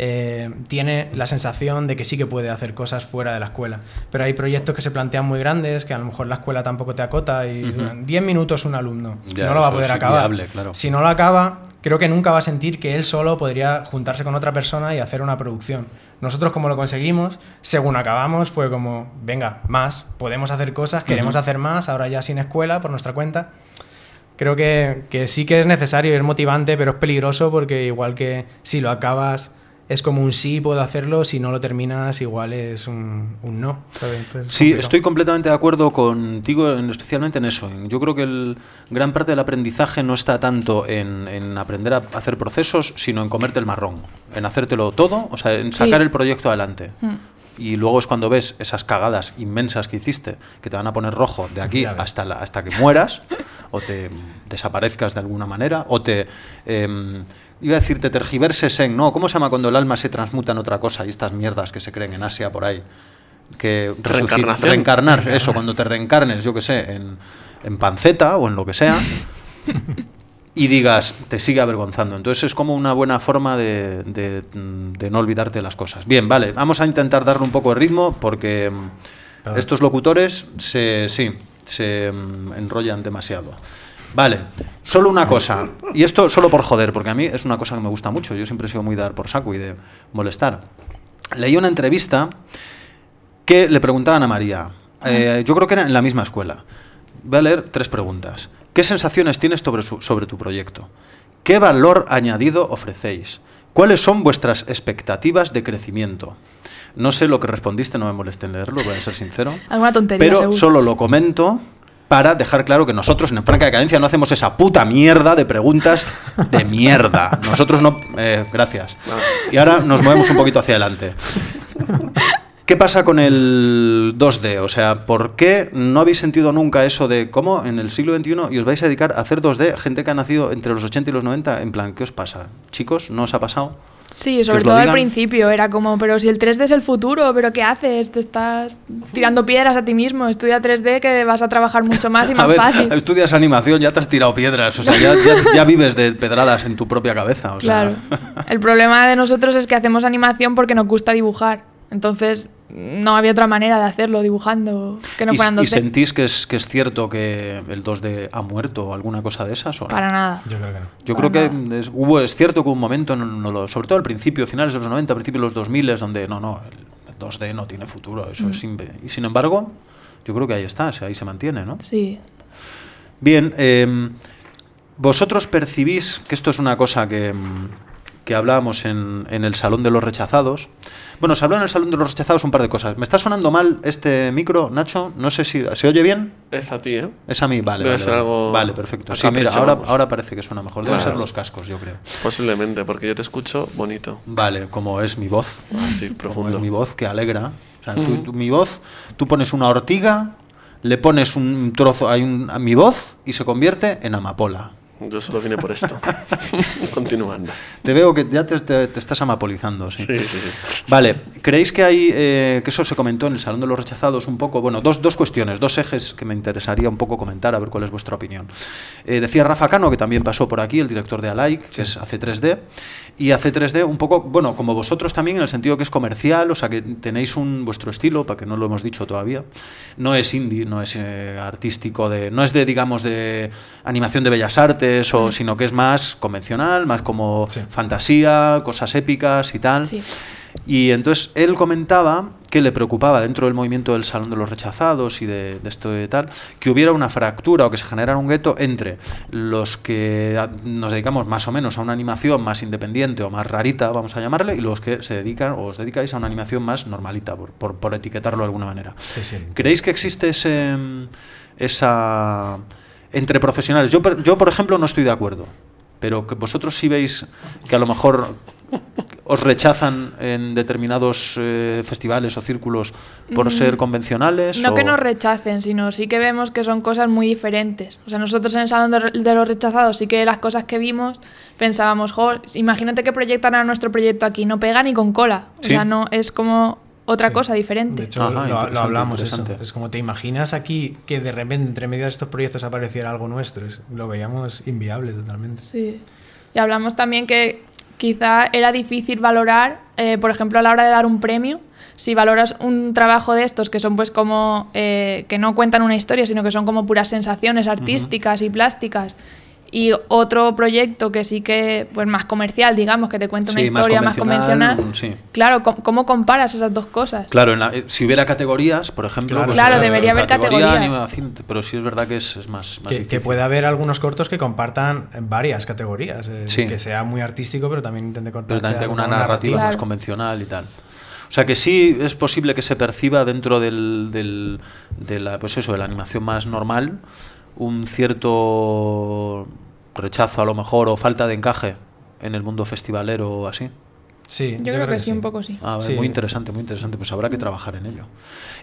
eh, tiene la sensación de que sí que puede hacer cosas fuera de la escuela. Pero hay proyectos que se plantean muy grandes, que a lo mejor la escuela tampoco te acota y Ujú. duran 10 minutos un alumno. Ya, no lo va a poder acabar. claro. Si no lo acaba, creo que nunca va a sentir que él solo podría juntarse con otra persona y hacer una producción. Nosotros como lo conseguimos, según acabamos, fue como, venga, más, podemos hacer cosas, queremos hacer más, ahora ya sin escuela, por nuestra cuenta. Creo que, que sí que es necesario, es motivante, pero es peligroso porque igual que si lo acabas es como un sí, puedo hacerlo, si no lo terminas igual es un, un no. Sí, complicado. estoy completamente de acuerdo contigo, en- especialmente en eso. Yo creo que el gran parte del aprendizaje no está tanto en, en aprender a hacer procesos, sino en comerte el marrón, en hacértelo todo, o sea, en sacar Sí. el proyecto adelante. Mm. Y luego es cuando ves esas cagadas inmensas que hiciste, que te van a poner rojo de aquí hasta, la- hasta que mueras, o te desaparezcas de alguna manera, o te... em, iba a decir, te tergiverses en, ¿no? ¿Cómo se llama cuando el alma se transmuta en otra cosa? Y estas mierdas que se creen en Asia por ahí. Que. Reencarnar, eso, cuando te reencarnes, yo que sé, en, en panceta o en lo que sea, y digas, te sigue avergonzando. Entonces es como una buena forma de, de- de no olvidarte de las cosas. Bien, vale, vamos a intentar darle un poco de ritmo porque mm, Perdón. estos locutores se, sí, se mm, enrollan demasiado. Vale, solo una cosa, y esto solo por joder, porque a mí es una cosa que me gusta mucho, yo siempre he sido muy de dar por saco y de molestar. Leí una entrevista que le preguntaban a María, eh, yo creo que era en la misma escuela. Voy a leer tres preguntas. ¿Qué sensaciones tienes sobre, su- sobre tu proyecto? ¿Qué valor añadido ofrecéis? ¿Cuáles son vuestras expectativas de crecimiento? No sé lo que respondiste, no me moleste en leerlo, voy a ser sincero. Alguna tontería, Pero seguro. solo lo comento para dejar claro que nosotros en Franca Decadencia no hacemos esa puta mierda de preguntas de mierda. Nosotros no... eh, gracias. Y ahora nos movemos un poquito hacia adelante. ¿Qué pasa con el 2D? O sea, ¿por qué no habéis sentido nunca eso de cómo en el siglo XXI y os vais a dedicar a hacer 2D? Gente que ha nacido entre los 80 y los 90, en plan, ¿qué os pasa? Chicos, ¿no os ha pasado? Sí, sobre todo al principio era como, pero si el 3D es el futuro, ¿pero qué haces? Te estás tirando piedras a ti mismo. Estudia 3D que vas a trabajar mucho más y a más ver, fácil. estudias animación, ya te has tirado piedras, o sea, ya, ya- ya vives de pedradas en tu propia cabeza. O sea. Claro. El problema de nosotros es que hacemos animación porque nos gusta dibujar. Entonces, no había otra manera de hacerlo dibujando que no ¿Y, fueran y 2D. sentís que es, que es cierto que el 2D ha muerto o alguna cosa de esas? o no? Para nada. Yo creo que no. Yo Para creo que es, hubo, es cierto que hubo un momento, sobre todo al principio, finales de los 90, principios de los 2000, donde no, no, el 2D no tiene futuro, eso Mm. es Y sin embargo, yo creo que ahí está, ahí se mantiene, ¿no? Sí. Bien, eh, vosotros percibís que esto es una cosa que, que hablábamos en, en el Salón de los Rechazados. Bueno, se habló en el Salón de los Rechazados un par de cosas. ¿Me está sonando mal este micro, Nacho? No sé si... ¿Se oye bien? Es a ti, ¿eh? Es a mí, vale. Debe vale, ser vale. algo Vale, perfecto. Sí, mira, ahora, ahora parece que suena mejor. Deben Claro. ser los cascos, yo creo. Posiblemente, porque yo te escucho bonito. Vale, como es mi voz. Así, Como profundo. es mi voz que alegra. O sea, tú- tú- mi voz, tú pones una ortiga, le pones un trozo, hay un, a mi voz y se convierte en amapola. Yo solo vine por esto. Continuando. Te veo que ya te, te- te estás amapolizando, sí. Sí, sí, sí. Vale, ¿creéis que hay, eh, que eso se comentó en el Salón de los Rechazados un poco? Bueno, dos, dos cuestiones, dos ejes que me interesaría un poco comentar, a ver cuál es vuestra opinión. Eh, decía Rafa Cano, que también pasó por aquí, el director de Alike, que es AC3D, y AC3D un poco, bueno, como vosotros también, en el sentido que es comercial, o sea, que tenéis un vuestro estilo, para que no lo hemos dicho todavía, no es indie, no es eh, artístico, de, no es de, digamos, de animación de bellas artes, o, sino que es más convencional, más como Sí. fantasía, cosas épicas y tal. Sí. Y entonces él comentaba que le preocupaba dentro del movimiento del Salón de los Rechazados y de, de esto y tal, que hubiera una fractura o que se generara un gueto entre los que nos dedicamos más o menos a una animación más independiente o más rarita, vamos a llamarle, y los que se dedican o os dedicáis a una animación más normalita, por, por- por etiquetarlo de alguna manera. Sí, sí. ¿Creéis que existe ese, esa entre profesionales? Yo, yo, por ejemplo, no estoy de acuerdo, pero que vosotros sí veis que a lo mejor os rechazan en determinados eh, festivales o círculos por Mm, ser convencionales. No o- que nos rechacen, sino sí que vemos que son cosas muy diferentes. O sea, nosotros en el Salón de, de los Rechazados sí que las cosas que vimos pensábamos, jo, imagínate que proyectan a nuestro proyecto aquí, no pega ni con cola. O Sí. sea, no es como otra Sí. cosa diferente. De hecho, Ajá, lo- lo, hablamos eso. Es como te imaginas aquí que de repente entre medio de estos proyectos apareciera algo nuestro. Es- lo veíamos inviable totalmente. Sí. Y hablamos también que quizá era difícil valorar, eh, por ejemplo, a la hora de dar un premio, si valoras un trabajo de estos que son pues como, eh, que no cuentan una historia, sino que son como puras sensaciones artísticas y plásticas, y otro proyecto que sí que, pues más comercial, digamos, que te cuenta una Sí, más historia más convencional, convencional. sí. Claro, ¿cómo, cómo comparas esas dos cosas? Claro, en la- eh, si hubiera categorías, por ejemplo. Claro, pues, Claro, debería haber categoría categorías. animación, pero sí es verdad que es, es más, más Que, que pueda haber algunos cortos que compartan varias categorías. eh, Sí. Que sea muy artístico, pero también intente pero también tengo una narrativa más Claro. convencional y tal. O sea que sí es posible que se perciba dentro del, del- de la pues eso, de la animación más normal un cierto rechazo a lo mejor o falta de encaje en el mundo festivalero o así. Sí, Yo, creo, que, sí, un poco sí. Ah, Sí. Muy interesante, muy interesante. Pues habrá que trabajar en ello.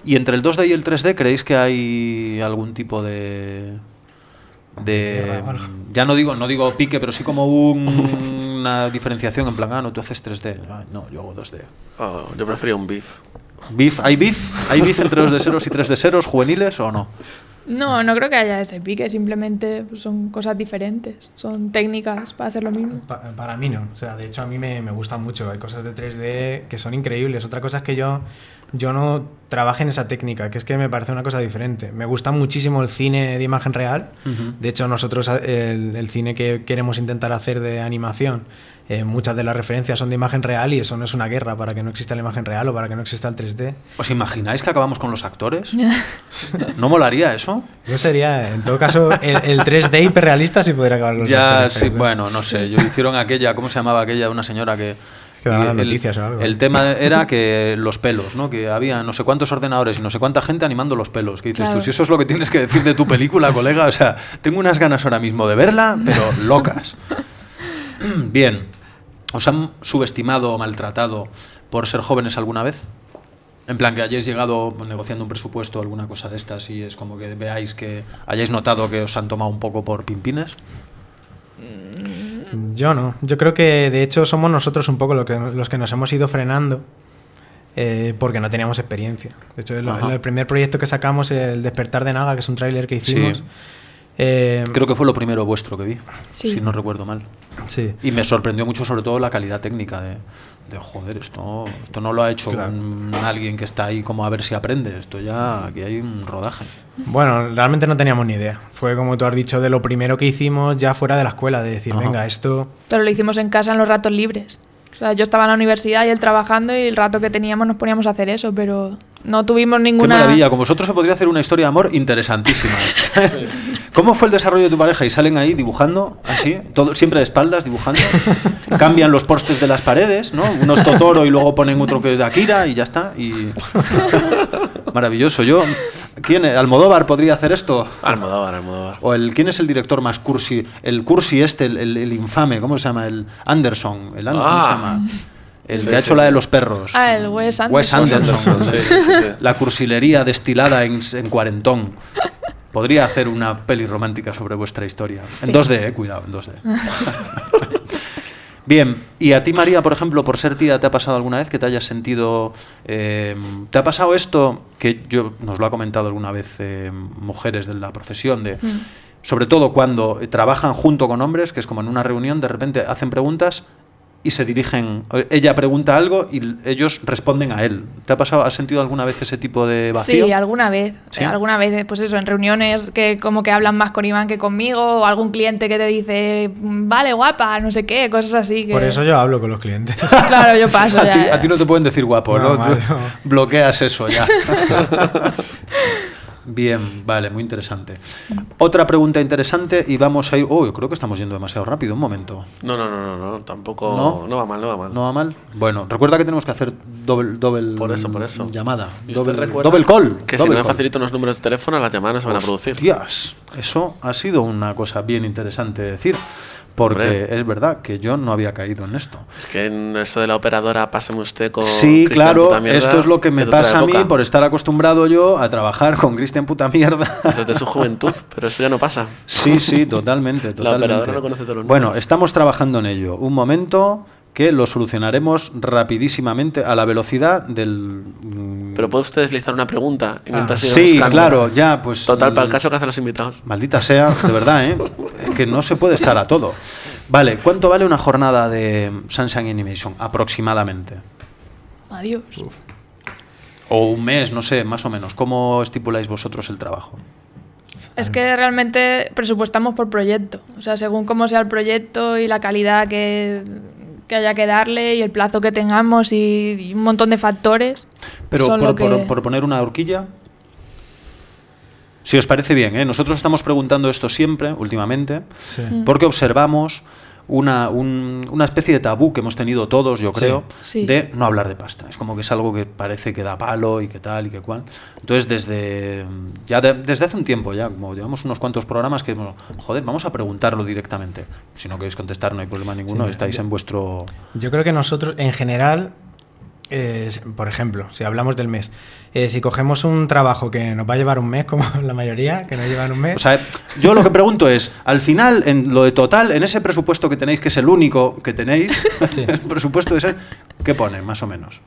¿Y entre el 2D y el 3D creéis que hay algún tipo de de ya no digo no digo pique pero sí como un- una diferenciación en plan ah no tú haces 3D Ah, no yo hago 2D Oh, yo prefería un beef. beef hay beef hay beef entre 2D ceros y 3D ceros juveniles o no No, no creo que haya ese pique, simplemente pues, son cosas diferentes, son técnicas para hacer lo mismo. Pa- para mí no. O sea, de hecho a mí me, me gusta mucho. Hay cosas de 3D que son increíbles. Otra cosa es que yo, yo no trabaje en esa técnica, que es que me parece una cosa diferente. Me gusta muchísimo el cine de imagen real. De hecho, nosotros el, el cine que queremos intentar hacer de animación, eh, muchas de las referencias son de imagen real y eso no es una guerra para que no exista la imagen real o para que no exista el 3D. ¿Os imagináis que acabamos con los actores? ¿No molaría eso? Eso sería, en todo caso, el, el 3D hiperrealista si pudiera acabar con los Ya, actores, sí, bueno, no sé. Yo hicieron aquella, ¿cómo se llamaba aquella? Una señora que. Que las el- noticias o algo. El tema era que los pelos, ¿no? Que había no sé cuántos ordenadores y no sé cuánta gente animando los pelos. Que dices Claro. tú, si eso es lo que tienes que decir de tu película, colega, o sea, tengo unas ganas ahora mismo de verla, pero locas. Bien. ¿Os han subestimado o maltratado por ser jóvenes alguna vez? En plan, que hayáis llegado negociando un presupuesto o alguna cosa de estas y es como que veáis que hayáis notado que os han tomado un poco por pimpines. Yo no. Yo creo que de hecho somos nosotros un poco lo que, los que nos hemos ido frenando eh, porque no teníamos experiencia. De hecho, el, el primer proyecto que sacamos, el Despertar de Naga, que es un tráiler que hicimos. Sí. Eh, Creo que fue lo primero vuestro que vi, Sí. si no recuerdo mal. sí. Y me sorprendió mucho sobre todo la calidad técnica de, de, joder, esto, esto no lo ha hecho Claro. un- alguien que está ahí como a ver si aprende, esto ya aquí hay un rodaje. Bueno, realmente no teníamos ni idea. Fue como tú has dicho, de lo primero que hicimos ya fuera de la escuela, de decir, Ajá. venga, esto. Pero lo hicimos en casa en los ratos libres. O sea, yo estaba en la universidad y él trabajando y el rato que teníamos nos poníamos a hacer eso, pero no tuvimos Qué ninguna... maravilla, con vosotros se podría hacer una historia de amor interesantísima. ¿Cómo fue el desarrollo de tu pareja? Y salen ahí dibujando, así, todo, siempre de espaldas dibujando. Cambian los postes de las paredes, ¿no? Uno es Totoro y luego ponen otro que es de Akira y ya está. Y... Maravilloso. Yo, ¿quién? ¿Almodóvar podría hacer esto? Almodóvar, Almodóvar. O el, ¿Quién es el director más cursi? El cursi este, el, el- el infame, ¿cómo se llama? El Anderson. El, An- ¿Cómo se Ah. llama? El Sí, que ha sí, hecho la de los perros. Ah, el Wes Anderson. Wes Anderson. Sí, sí, sí, sí. La cursilería destilada en, en cuarentón. Podría hacer una peli romántica sobre vuestra historia. En Sí. 2D, eh, cuidado, en 2D. Bien, y a ti María, por ejemplo, por ser tía, ¿te ha pasado alguna vez que te hayas sentido... eh, ¿Te ha pasado esto que yo nos lo ha comentado alguna vez eh, mujeres de la profesión de... Mm. Sobre todo cuando trabajan junto con hombres, que es como en una reunión, de repente hacen preguntas y se dirigen. Ella pregunta algo y ellos responden a él. ¿Te ha pasado, has sentido alguna vez ese tipo de vacío? Sí, alguna vez. ¿Sí? Alguna vez, pues eso, en reuniones que como que hablan más con Iván que conmigo, o algún cliente que te dice, "Mm, vale, guapa, no sé qué, cosas así. Que... Por eso yo hablo con los clientes. Claro, yo paso a, ya. ti, ya. a ti no te pueden decir guapo, ¿no? No, vale, Tú no. Bloqueas eso ya. Bien, vale, muy interesante. Otra pregunta interesante y vamos a ir... Oh, yo creo que estamos yendo demasiado rápido, un momento. No, no, no, no, no, tampoco. ¿No? No, va mal, no va mal. ¿No va mal? Bueno, recuerda que tenemos que hacer doble, doble Por eso, por eso. llamada. ¿Y usted Doble, doble call. Que si no me facilito unos números de teléfono, las llamadas no se van a producir. Hostias, eso ha sido una cosa bien interesante de decir, porque Hombre. es verdad que yo no había caído en esto. Es que en eso de la operadora, páseme usted con. Sí, claro, Puta Mierda, esto es lo que me pasa a mí por estar acostumbrado yo a trabajar con Cristian puta mierda. Eso es de su juventud, pero eso ya no pasa. Sí, sí, totalmente, totalmente. operadora no conoce todos los bueno, estamos trabajando en ello. Un momento que lo solucionaremos rapidísimamente a la velocidad del... mm, Pero puede usted deslizar una pregunta y mientras sí, buscando. claro, ya, pues... Total, para el mm, caso que hacen los invitados. Maldita sea, de verdad, ¿eh? Es que no se puede estar a todo. Vale, ¿cuánto vale una jornada de Sunshine Animation aproximadamente? Adiós. O un mes, no sé, más o menos. ¿Cómo estipuláis vosotros el trabajo? Es que realmente presupuestamos por proyecto. O sea, según cómo sea el proyecto y la calidad que, que haya que darle y el plazo que tengamos y, y un montón de factores. Pero por, lo que- por- por poner una horquilla. Si os parece bien, ¿eh? nosotros estamos preguntando esto siempre, últimamente, Sí. porque observamos una, un- una especie de tabú que hemos tenido todos, yo creo, Sí. de no hablar de pasta. Es como que es algo que parece que da palo y que tal y que cual. Entonces, desde ya de- desde hace un tiempo, ya como llevamos unos cuantos programas que, joder, vamos a preguntarlo directamente. Si no queréis contestar, no hay problema ninguno, Sí, estáis yo- en vuestro... Yo creo que nosotros, en general, eh, por ejemplo, si hablamos del mes, eh, si cogemos un trabajo que nos va a llevar un mes, como la mayoría, que nos llevan un mes. O sea, yo lo que pregunto es, al final, en lo de total, en ese presupuesto que tenéis, que es el único que tenéis, Sí. el presupuesto ese, ¿qué pone, más o menos?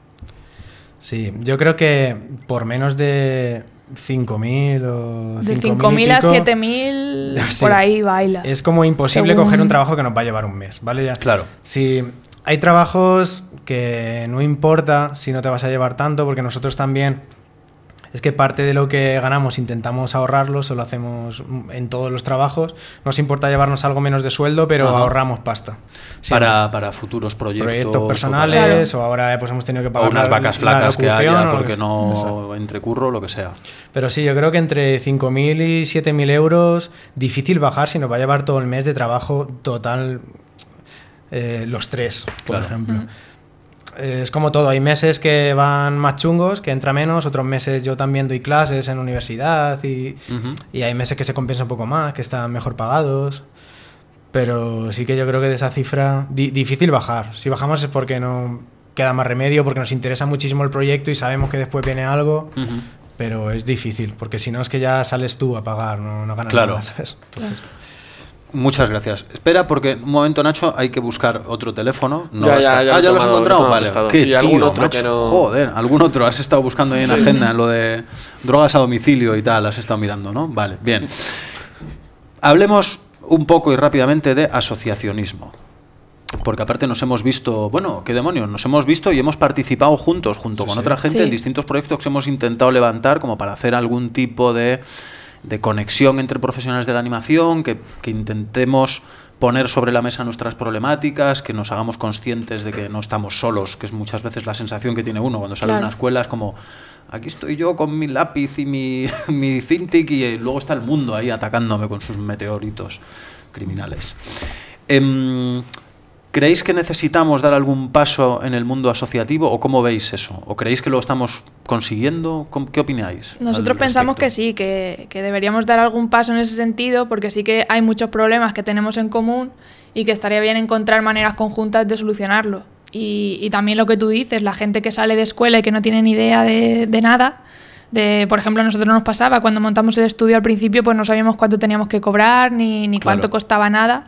Sí, yo creo que por menos de 5.000 o De 5.000 y 5.000 a pico, 7.000, Sí. por ahí baila. Es como imposible Según- coger un trabajo que nos va a llevar un mes, ¿vale? Ya. Claro. Si hay trabajos que no importa si no te vas a llevar tanto, porque nosotros también es que parte de lo que ganamos intentamos ahorrarlo, se lo hacemos en todos los trabajos. Nos importa llevarnos algo menos de sueldo, pero Ajá. ahorramos pasta. Para, para futuros proyectos. proyectos o para- personales o ahora pues hemos tenido que o pagar unas la- vacas la flacas que haya o porque que- no Exacto. entre curro, lo que sea. Pero sí, yo creo que entre 5.000 y 7.000 euros, difícil bajar si nos va a llevar todo el mes de trabajo total eh, los tres, por Claro. ejemplo. Es como todo, hay meses que van más chungos, que entra menos, otros meses yo también doy clases en universidad y, y hay meses que se compensa un poco más, que están mejor pagados. Pero sí que yo creo que de esa cifra di- difícil bajar. Si bajamos es porque no queda más remedio, porque nos interesa muchísimo el proyecto y sabemos que después viene algo. Ujú. Pero es difícil, porque si no es que ya sales tú a pagar, no, no ganas Claro. nada, ¿sabes? Entonces, Muchas gracias. Espera, porque un momento, Nacho, hay que buscar otro teléfono. No Ya, vas ya, a- ya ah, ya lo has encontrado. Vale. Qué Y algún tío, otro macho. que no- Joder, algún otro. Has estado buscando ahí en agenda, en lo de drogas a domicilio y tal. Has estado mirando, ¿no? Vale, bien. Hablemos un poco y rápidamente de asociacionismo. Porque aparte nos hemos visto, bueno, qué demonios, nos hemos visto y hemos participado juntos, junto con sí. otra gente, Sí. en distintos proyectos que hemos intentado levantar como para hacer algún tipo de, de conexión entre profesionales de la animación, que, que intentemos poner sobre la mesa nuestras problemáticas, que nos hagamos conscientes de que no estamos solos, que es muchas veces la sensación que tiene uno cuando sale de Claro. una escuela, es como, aquí estoy yo con mi lápiz y mi, mi Cintiq y eh, luego está el mundo ahí atacándome con sus meteoritos criminales. Em, ¿Creéis que necesitamos dar algún paso en el mundo asociativo o cómo veis eso? ¿O creéis que lo estamos consiguiendo? ¿Cómo- ¿Qué opináis? Nosotros pensamos que sí, que, que deberíamos dar algún paso en ese sentido, porque sí que hay muchos problemas que tenemos en común y que estaría bien encontrar maneras conjuntas de solucionarlo. Y, y también lo que tú dices, la gente que sale de escuela y que no tiene ni idea de, de nada, de, por ejemplo, a nosotros nos pasaba, cuando montamos el estudio al principio, pues no sabíamos cuánto teníamos que cobrar, ni, ni cuánto Claro. costaba nada,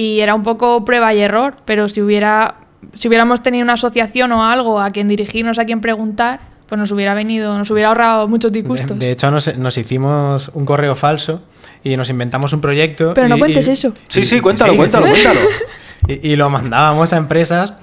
y era un poco prueba y error, pero si hubiera... Si hubiéramos tenido una asociación o algo a quien dirigirnos, a quien preguntar, pues nos hubiera venido, nos hubiera ahorrado muchos de, disgustos. de hecho, nos, nos hicimos un correo falso y nos inventamos un proyecto. Pero no y- cuentes y- eso. Sí, sí, cuéntalo, sí, cuéntalo, sí. cuéntalo. Y, y lo mandábamos a empresas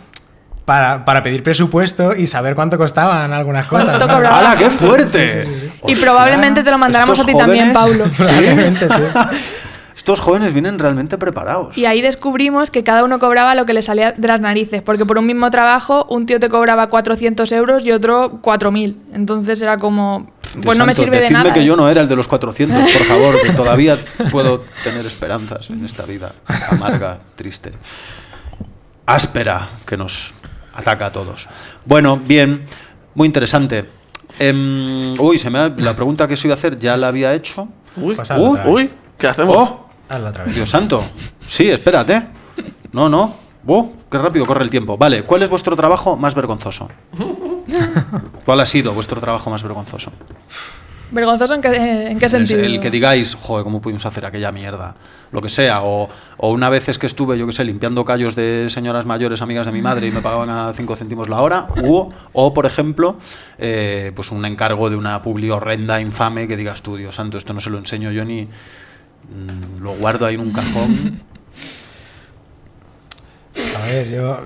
para, para pedir presupuesto y saber cuánto costaban algunas cosas. ¿Cuánto ¿no? cobraba? ¡Hala, qué fuerte! Sí, sí, sí, sí. Y probablemente te lo mandáramos a ti también, jóvenes- Paulo. Probablemente, sí. Estos jóvenes vienen realmente preparados. Y ahí descubrimos que cada uno cobraba lo que le salía de las narices, porque por un mismo trabajo un tío te cobraba 400 euros y otro 4.000. Entonces era como, Dios pues no me sirve de nada. que ¿eh? yo no era el de los 400, por favor, que todavía puedo tener esperanzas en esta vida amarga, triste, áspera, que nos ataca a todos. Bueno, bien, muy interesante. Em, uy, se me ha- la pregunta que se iba a hacer ya la había hecho. Uy, uy, uy, ¿qué hacemos? Oh, Hazlo otra vez. Dios santo. Sí, espérate. No, no. Oh, qué rápido corre el tiempo. Vale, ¿cuál es vuestro trabajo más vergonzoso? ¿Cuál ha sido vuestro trabajo más vergonzoso? ¿Vergonzoso en qué, en qué Es sentido? El que digáis, joder, ¿cómo pudimos hacer aquella mierda? Lo que sea. O, o una vez es que estuve, yo que sé, limpiando callos de señoras mayores, amigas de mi madre, y me pagaban a 5 céntimos la hora. O, o por ejemplo, eh, pues un encargo de una publi horrenda, infame, que digas tú, Dios santo, esto no se lo enseño yo ni. Mm, Lo guardo ahí en un cajón. A ver, yo,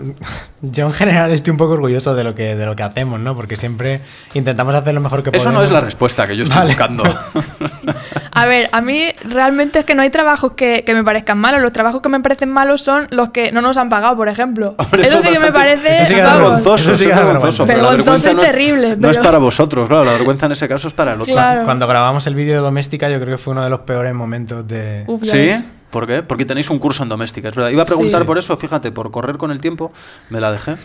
yo en general estoy un poco orgulloso de lo que, de lo que hacemos, ¿no? Porque siempre intentamos hacer lo mejor que Eso podemos. no es la respuesta que yo estoy Vale. buscando. A ver, a mí realmente es que no hay trabajos que, que me parezcan malos. Los trabajos que me parecen malos son los que no nos han pagado, por ejemplo. Hombre, eso es sí que me bastante- parece... eso sí que vamos, vergonzoso, Eso sí eso que es vergonzoso. pero Vergonzoso vergüenza y no es- terrible, No es pero- para vosotros, claro. La vergüenza en ese caso es para el otro. Claro. Cuando grabamos el vídeo de Doméstica, yo creo que fue uno de los peores momentos de. Uf, ¿Sí? ¿Por qué? Porque tenéis un curso en doméstica, es verdad. Iba a preguntar Sí. por eso, fíjate, por correr con el tiempo, me la dejé.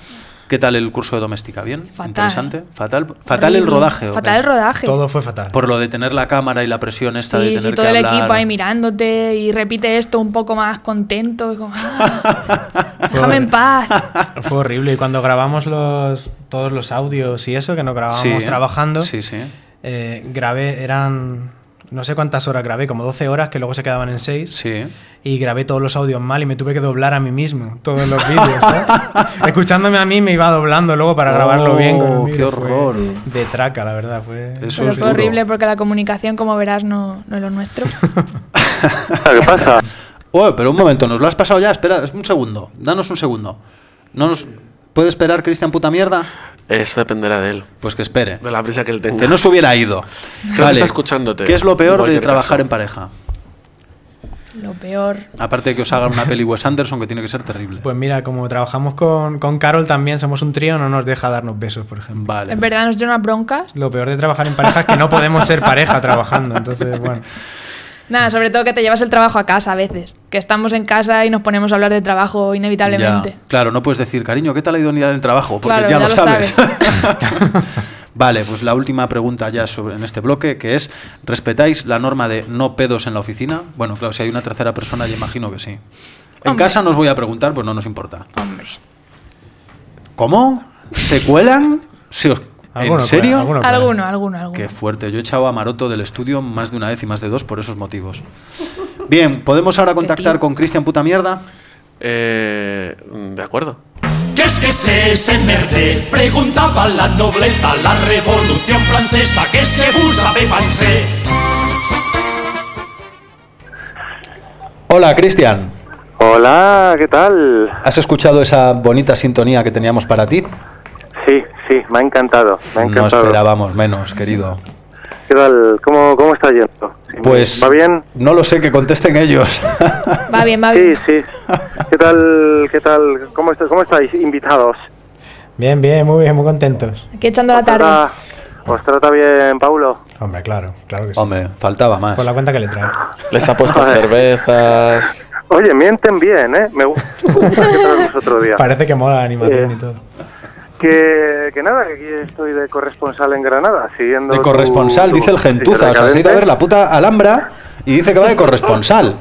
¿Qué tal el curso de doméstica? ¿Bien? Fatal. ¿Interesante? ¿Fatal? ¿Fatal el rodaje? ¿o Fatal el rodaje. Todo fue fatal. Por lo de tener la cámara y la presión esta de Sí, tener sí, todo que el hablar. equipo ahí mirándote y repite esto un poco más contento. y como, "Ah, déjame en paz. Fue horrible. Y cuando grabamos los, todos los audios y eso, que nos grabábamos Sí, trabajando, Sí, sí. eh, grabé, eran no sé cuántas horas grabé, como 12 horas, que luego se quedaban en 6. Sí. Y grabé todos los audios mal y me tuve que doblar a mí mismo, todos los vídeos. ¿sabes? Escuchándome a mí me iba doblando luego para grabarlo bien. Con Oh, qué Fue horror. De traca, la verdad. Fue... Eso Pero es fue horrible porque la comunicación, como verás, no, no es lo nuestro. ¿Qué pasa? Oye, pero un momento, ¿nos lo has pasado ya? Espera, un segundo. Danos un segundo. ¿No nos... ¿Puede esperar Cristian puta mierda? Eso dependerá de él, Pues que espere. de la prisa que él tenga. Que no se hubiera ido. que está escuchándote, ¿Qué es lo peor de trabajar caso. en pareja? Lo peor. Aparte de que os hagan una peli Wes Anderson que tiene que ser terrible. Pues mira, como trabajamos con, con Carol también, somos un trío, no nos deja darnos besos, por ejemplo. Vale. En verdad nos dio unas broncas. Lo peor de trabajar en pareja es que no podemos ser pareja trabajando. Entonces, bueno. Nada, sobre todo que te llevas el trabajo a casa a veces. Que estamos en casa y nos ponemos a hablar de trabajo inevitablemente. Ya. Claro, no puedes decir, cariño, ¿qué tal la idoneidad del trabajo? Porque Claro, ya, ya lo sabes. sabes. vale, pues la última pregunta ya sobre, en este bloque, que es, ¿respetáis la norma de no pedos en la oficina? Bueno, claro, si hay una tercera persona, yo imagino que sí. En Hombre. casa no os voy a preguntar, pues no nos importa. Hombre. ¿Cómo? ¿Se cuelan? ¿Se os- ¿En serio? alguno. Alguno, alguno, alguno. Qué fuerte. Yo he echado a Maroto del estudio más de una vez y más de dos por esos motivos. Bien, ¿podemos ahora contactar con Cristian Puta Mierda? Eh, de acuerdo. ¿Qué es que es ese merde? Preguntaba la nobleza, la revolución francesa. ¿Qué es que vous savez pensé? Hola, Cristian. Hola, ¿qué tal? ¿Has escuchado esa bonita sintonía que teníamos para ti? Sí, sí, me ha encantado, me ha No encantado. esperábamos menos, querido. ¿Qué tal? ¿Cómo, cómo está yendo? Sí, Pues ¿Va bien? no lo sé, que contesten ellos. Va bien, va Sí, bien. sí. ¿Qué tal? ¿Qué tal? ¿Cómo, está- cómo estáis, invitados? Bien, bien, muy bien, muy contentos. Aquí echando la ¿Os tarde. trata, ¿Os trata bien, Paulo? Hombre, claro, claro que sí. Hombre, faltaba más. Por la cuenta que le trae. Les ha puesto cervezas. Oye, mienten bien, ¿eh? Me gusta que traemos otro día. Parece que mola la animación Eh, y todo. Que, que nada, que aquí estoy de corresponsal en Granada, siguiendo De corresponsal, tu dice el gentuza. Se ha ido a ver la puta Alhambra y dice que va de corresponsal.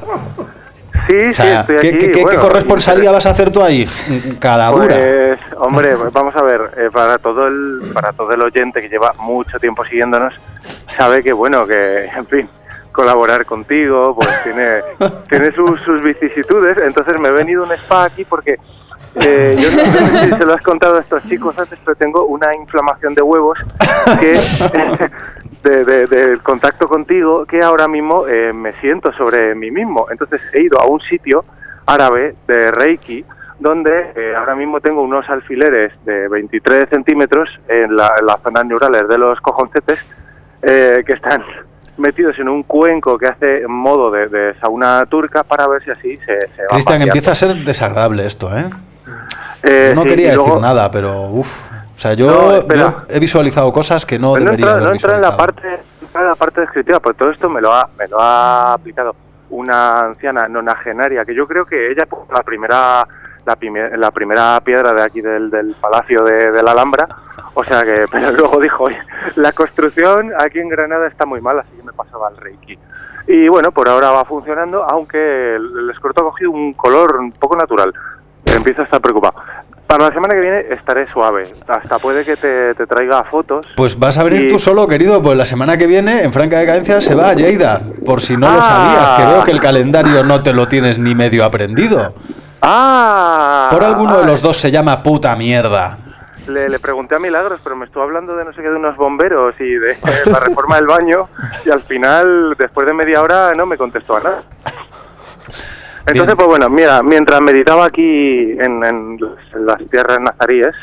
Sí, O sí, estoy ¿qué, aquí. qué- qué bueno, corresponsalía vas a hacer tú ahí? Caladura. Pues, hombre, pues vamos a ver, eh, para todo el para todo el oyente que lleva mucho tiempo siguiéndonos, sabe que bueno, que en fin, colaborar contigo, pues tiene tiene sus, sus vicisitudes, entonces me he venido un spa aquí porque eh, yo no sé si se lo has contado a estos chicos antes, pero tengo una inflamación de huevos que de, de- del contacto contigo que ahora mismo eh, me siento sobre mí mismo. Entonces he ido a un sitio árabe de Reiki donde eh, ahora mismo tengo unos alfileres de 23 centímetros en, la, en las zonas neurales de los cojoncetes eh, que están metidos en un cuenco que hace modo de, de sauna turca para ver si así se, se va Cristian, empieza a ser desagradable esto, ¿eh? Eh, no sí, quería decir luego- nada, pero uff. O sea, yo, No, he visualizado cosas que no Pero no debería entra, haber no entra en la parte no entra en la parte descriptiva, porque todo esto me lo ha me lo ha aplicado una anciana nonagenaria que yo creo que ella puso la primera la, prime- la primera piedra de aquí del, del palacio de, de la Alhambra, o sea que pero luego dijo "Oye, la construcción aquí en Granada está muy mal, así que me pasaba al Reiki. Y bueno, por ahora va funcionando, aunque el, escroto ha cogido un color un poco natural. Empiezo a estar preocupado. Para la semana que viene estaré suave. Hasta puede que te, te traiga fotos. Pues vas a venir Y- tú solo, querido, pues la semana que viene, en Franca Decadencia, se va a Lleida. Por si no lo Ah. sabías, que veo que el calendario no te lo tienes ni medio aprendido. ¡Ah! Por alguno de los dos se llama puta mierda. Le, le pregunté a Milagros, pero me estuvo hablando de no sé qué, de unos bomberos y de la reforma del baño. Y al final, después de media hora, no me contestó a nada. Entonces, Bien. pues bueno, mira, mientras meditaba aquí en, en las- en las tierras nazaríes,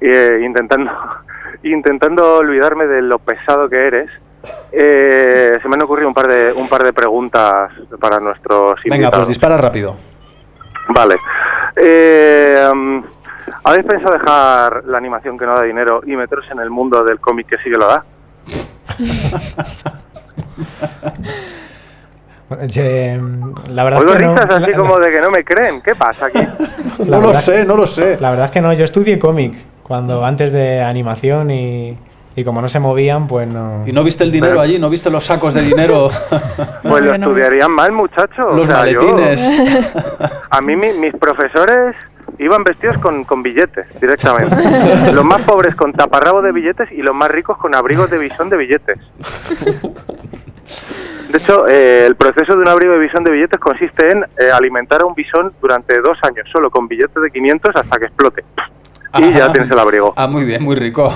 eh, intentando, intentando olvidarme de lo pesado que eres, eh, se me han ocurrido un par de, un par de preguntas para nuestros Venga, invitados. pues dispara rápido. Vale. Eh, um, ¿Habéis pensado dejar la animación que no da dinero y meteros en el mundo del cómic que sí que lo da? Eh, la verdad Oigo es que no. risas así La- como de que no me creen. ¿Qué pasa aquí? no lo sé, no lo sé. La verdad es que no, yo estudié cómic. Cuando antes de animación y, y como no se movían, pues no. ¿Y no viste el dinero Pero- allí? ¿No viste los sacos de dinero? Pues lo Bueno. estudiarían mal, muchachos. O los yo- maletines. a mí mi- mis profesores iban vestidos con, con billetes directamente. los más pobres con taparrabo de billetes y los más ricos con abrigos de visón de billetes. De hecho, eh, el proceso de un abrigo de visón de billetes consiste en eh, alimentar a un bisón durante dos años solo con billetes de 500 hasta que explote. Y ya Ah. tienes el abrigo. Ah, muy bien, muy rico.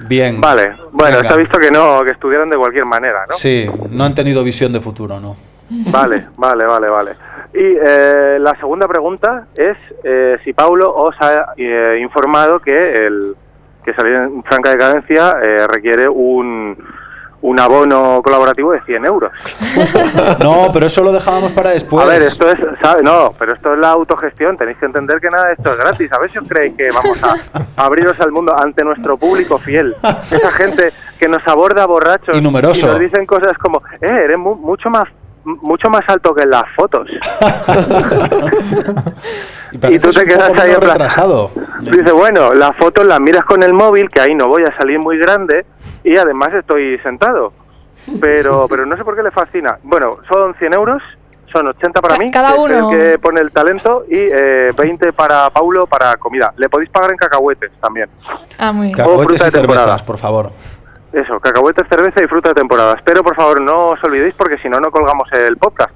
bien. Vale, bueno, Venga. está visto que no, que estudiaran de cualquier manera, ¿no? Sí, no han tenido visión de futuro, ¿no? Vale, vale, vale, vale. Y eh, la segunda pregunta es eh, si Paulo os ha eh, informado que el que salir en franca decadencia eh, requiere un, un abono colaborativo de 100 euros. No, pero eso lo dejábamos para después. A ver, esto es, ¿sabe? No, pero esto es la autogestión. Tenéis que entender que nada de esto es gratis. A ver si os creéis que vamos a abriros al mundo ante nuestro público fiel. Esa gente que nos aborda borrachos Y numeroso. nos dicen cosas como, eh, eres mu- mucho más mucho más alto que en las fotos. Y, tú te quedas ahí retrasado. Dice, bueno, las fotos las miras con el móvil, que ahí no voy a salir muy grande, y además estoy sentado. Pero, pero no sé por qué le fascina. Bueno, son 100 euros, son 80 para mí, cada que es uno. el que pone el talento, y eh, 20 para Paulo para comida. Le podéis pagar en cacahuetes también. Ah, muy bien. O Cacahuetes fruta y de temporada. cervezas, por favor. Eso, cacahuetes, cerveza y fruta de temporada. Pero por favor no os olvidéis porque si no, no colgamos el podcast.